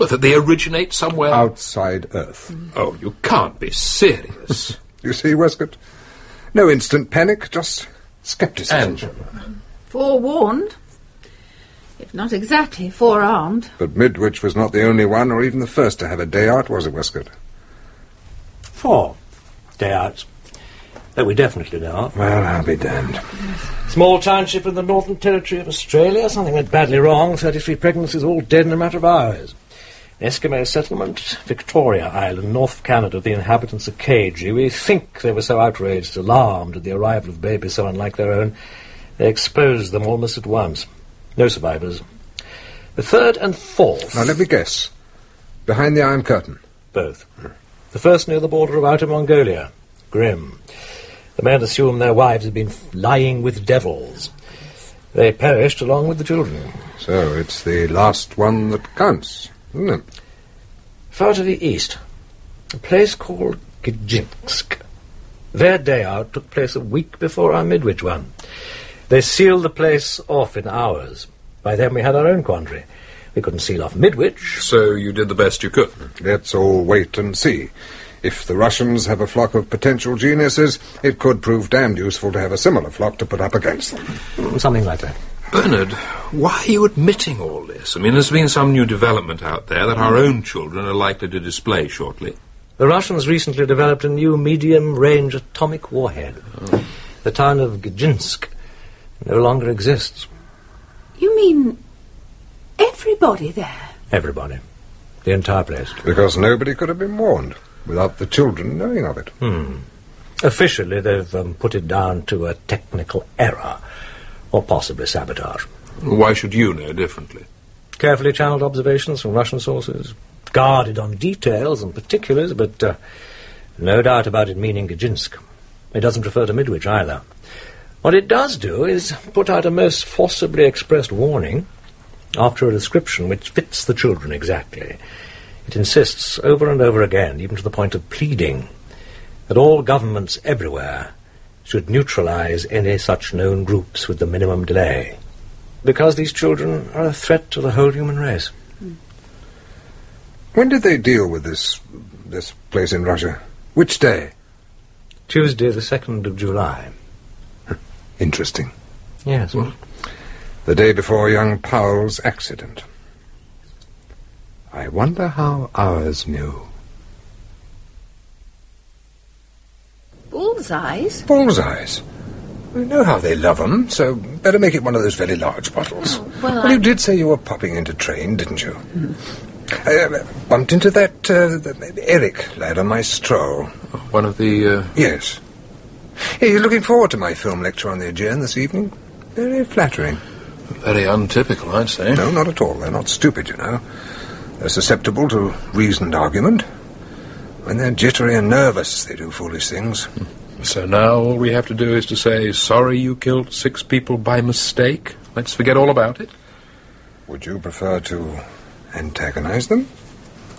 Well, that they originate somewhere. Outside Earth. Mm. Oh, you can't be serious. You see, Westcott? No instant panic, just skepticism. Angela. Forewarned. If not exactly forearmed. But Midwich was not the only one, or even the first to have a day out, was it, Westcott? Four day outs. That we definitely know of. Well, I'll be damned. Small township in the Northern Territory of Australia. Something went badly wrong. 33 pregnancies all dead in a matter of hours. Eskimo settlement, Victoria Island, north of Canada. The inhabitants are cagey. We think they were so outraged, alarmed at the arrival of babies so unlike their own, they exposed them almost at once. No survivors. The third and fourth. Now, let me guess. Behind the Iron Curtain. Both. The first near the border of Outer Mongolia. Grim. The men assumed their wives had been lying with devils. They perished along with the children. So it's the last one that counts, Hmm. isn't? Far to the east, a place called Gizhinsk. Their day out took place a week before our Midwich one. They sealed the place off in hours. By then we had our own quandary. We couldn't seal off Midwich. So you did the best you could. Let's all wait and see. If the Russians have a flock of potential geniuses, it could prove damned useful to have a similar flock to put up against them. Something like that. Bernard, why are you admitting all this? I mean, there's been some new development out there that our own children are likely to display shortly. The Russians recently developed a new medium-range atomic warhead. The town of Gizhinsk no longer exists. You mean everybody there? Everybody. The entire place. Because nobody could have been warned without the children knowing of it. Hmm. Officially, they've um, put it down to a technical error, or possibly sabotage. Why should you know differently? Carefully channeled observations from Russian sources, guarded on details and particulars, but uh, no doubt about it meaning Gizhinsk. It doesn't refer to Midwich either. What it does do is put out a most forcibly expressed warning after a description which fits the children exactly. It insists over and over again, even to the point of pleading, that all governments everywhere should neutralize any such known groups with the minimum delay. Because these children are a threat to the whole human race. When did they deal with this this place in Russia? Which day? Tuesday, the 2nd of July. Interesting. Yes. Hmm. The day before young Powell's accident. I wonder how ours knew. Bullseyes? Bullseyes. We know how they love 'em, so better make it one of those very large bottles. well, well I- you did say you were popping into Trayne, didn't you? Uh, bumped into that uh, the Eric lad on my stroll. One of the. Uh... Yes. Yeah, he's looking forward to my film lecture on the Aegean this evening. Very flattering. Very untypical, I'd say. No, not at all. They're not stupid, you know. They're susceptible to reasoned argument. When they're jittery and nervous, they do foolish things. So now all we have to do is to say, sorry you killed six people by mistake. Let's forget all about it. Would you prefer to antagonize them?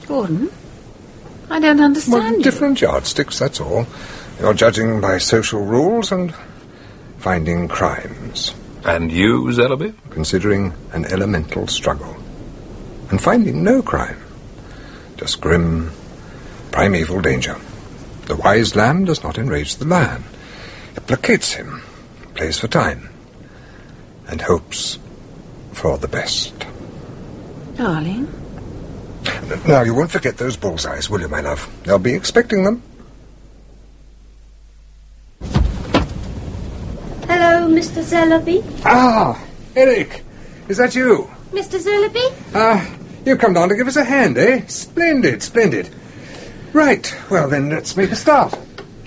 Gordon? I don't understand you. Different yardsticks, that's all. You're judging by social rules and finding crimes. And you, Zellaby? Considering an elemental struggle. And finding no crime. Just grim, primeval danger. The wise lamb does not enrage the lion. It placates him, plays for time and hopes for the best. Darling? Now, you won't forget those bullseyes, will you, my love? They'll be expecting them. Hello, Mr. Zellaby. Ah, Eric, is that you? Mr. Zellaby? Ah, you've come down to give us a hand, eh? Splendid, splendid. Right, well then, let's make a start.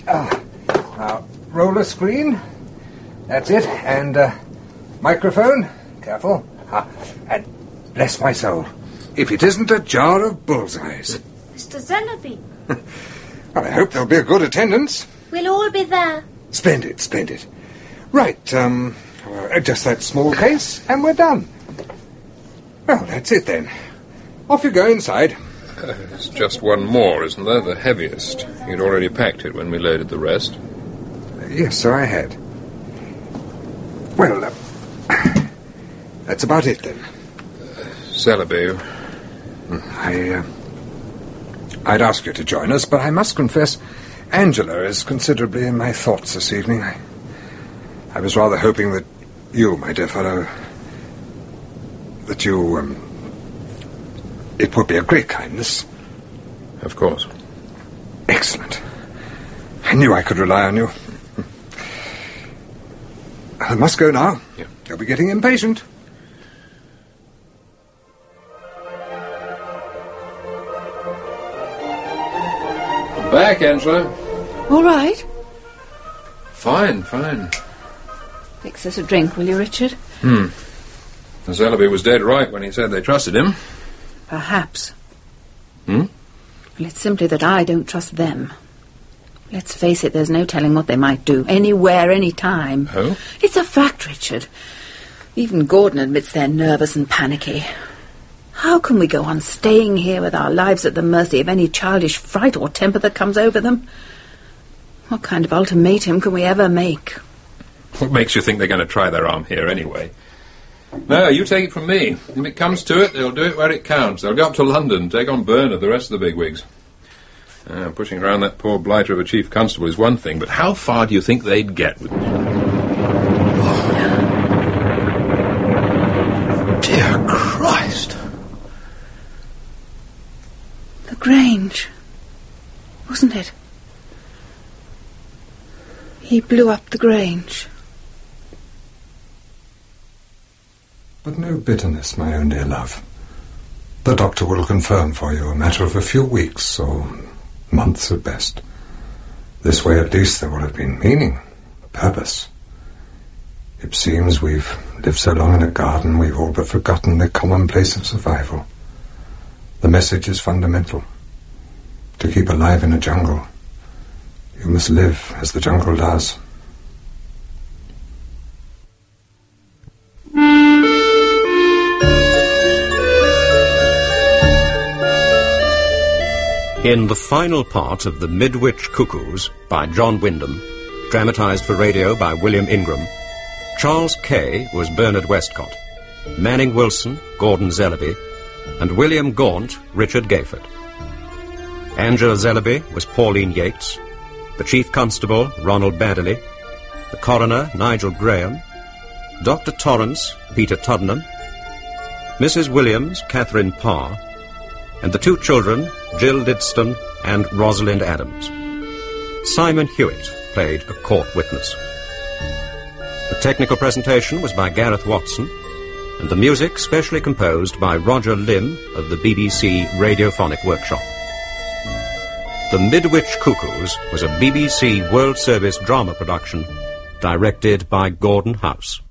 Now, roller screen. That's it, and uh, microphone. Careful. Ah, and bless my soul, if it isn't a jar of bullseyes. Mr. Zellaby. Well, I hope there'll be a good attendance. We'll all be there. Splendid, splendid. Right, um, uh, just that small case, and we're done. Well, that's it then. Off you go inside. Uh, there's just one more, isn't there? The heaviest. You'd already packed it when we loaded the rest. Yes, so I had. Well, uh, that's about it then. Zellaby, I, uh, I'd ask you to join us, but I must confess, Angela is considerably in my thoughts this evening. I, I was rather hoping that you, my dear fellow, that you, um, it would be a great kindness. Of course. Excellent. I knew I could rely on you. I must go now. You'll be getting impatient. Back, Angela. All right. Fine, fine. Fix us a drink, will you, Richard? Hmm. Zellaby was dead right when he said they trusted him. Perhaps. Hmm? Well, it's simply that I don't trust them. Let's face it, there's no telling what they might do, anywhere, any time. Oh? It's a fact, Richard. Even Gordon admits they're nervous and panicky. How can we go on staying here with our lives at the mercy of any childish fright or temper that comes over them? What kind of ultimatum can we ever make? What makes you think they're going to try their arm here anyway? No, you take it from me. If it comes to it, they'll do it where it counts. They'll go up to London, take on Bernard, the rest of the bigwigs. Uh, pushing around that poor blighter of a chief constable is one thing, but how far do you think they'd get with Dear Christ. The Grange. Wasn't it? He blew up the Grange. But no bitterness, my own dear love. The doctor will confirm for you a matter of a few weeks or months at best. This way, at least, there will have been meaning, purpose. It seems we've lived so long in a garden we've all but forgotten the commonplace of survival. The message is fundamental. To keep alive in a jungle, you must live as the jungle does. In the final part of The Midwich Cuckoos by John Wyndham, dramatised for radio by William Ingram, Charles Kay was Bernard Westcott, Manning Wilson, Gordon Zellaby, and William Gaunt, Richard Gayford. Angela Zellaby was Pauline Yates, the Chief Constable, Ronald Baddiley, the Coroner, Nigel Graham, Dr. Torrance, Peter Tuddenham, Mrs. Williams, Catherine Parr, and the two children, Jill Lidston and Rosalind Adams. Simon Hewitt played a court witness. The technical presentation was by Gareth Watson, and the music specially composed by Roger Limb of the BBC Radiophonic Workshop. The Midwich Cuckoos was a BBC World Service drama production directed by Gordon House.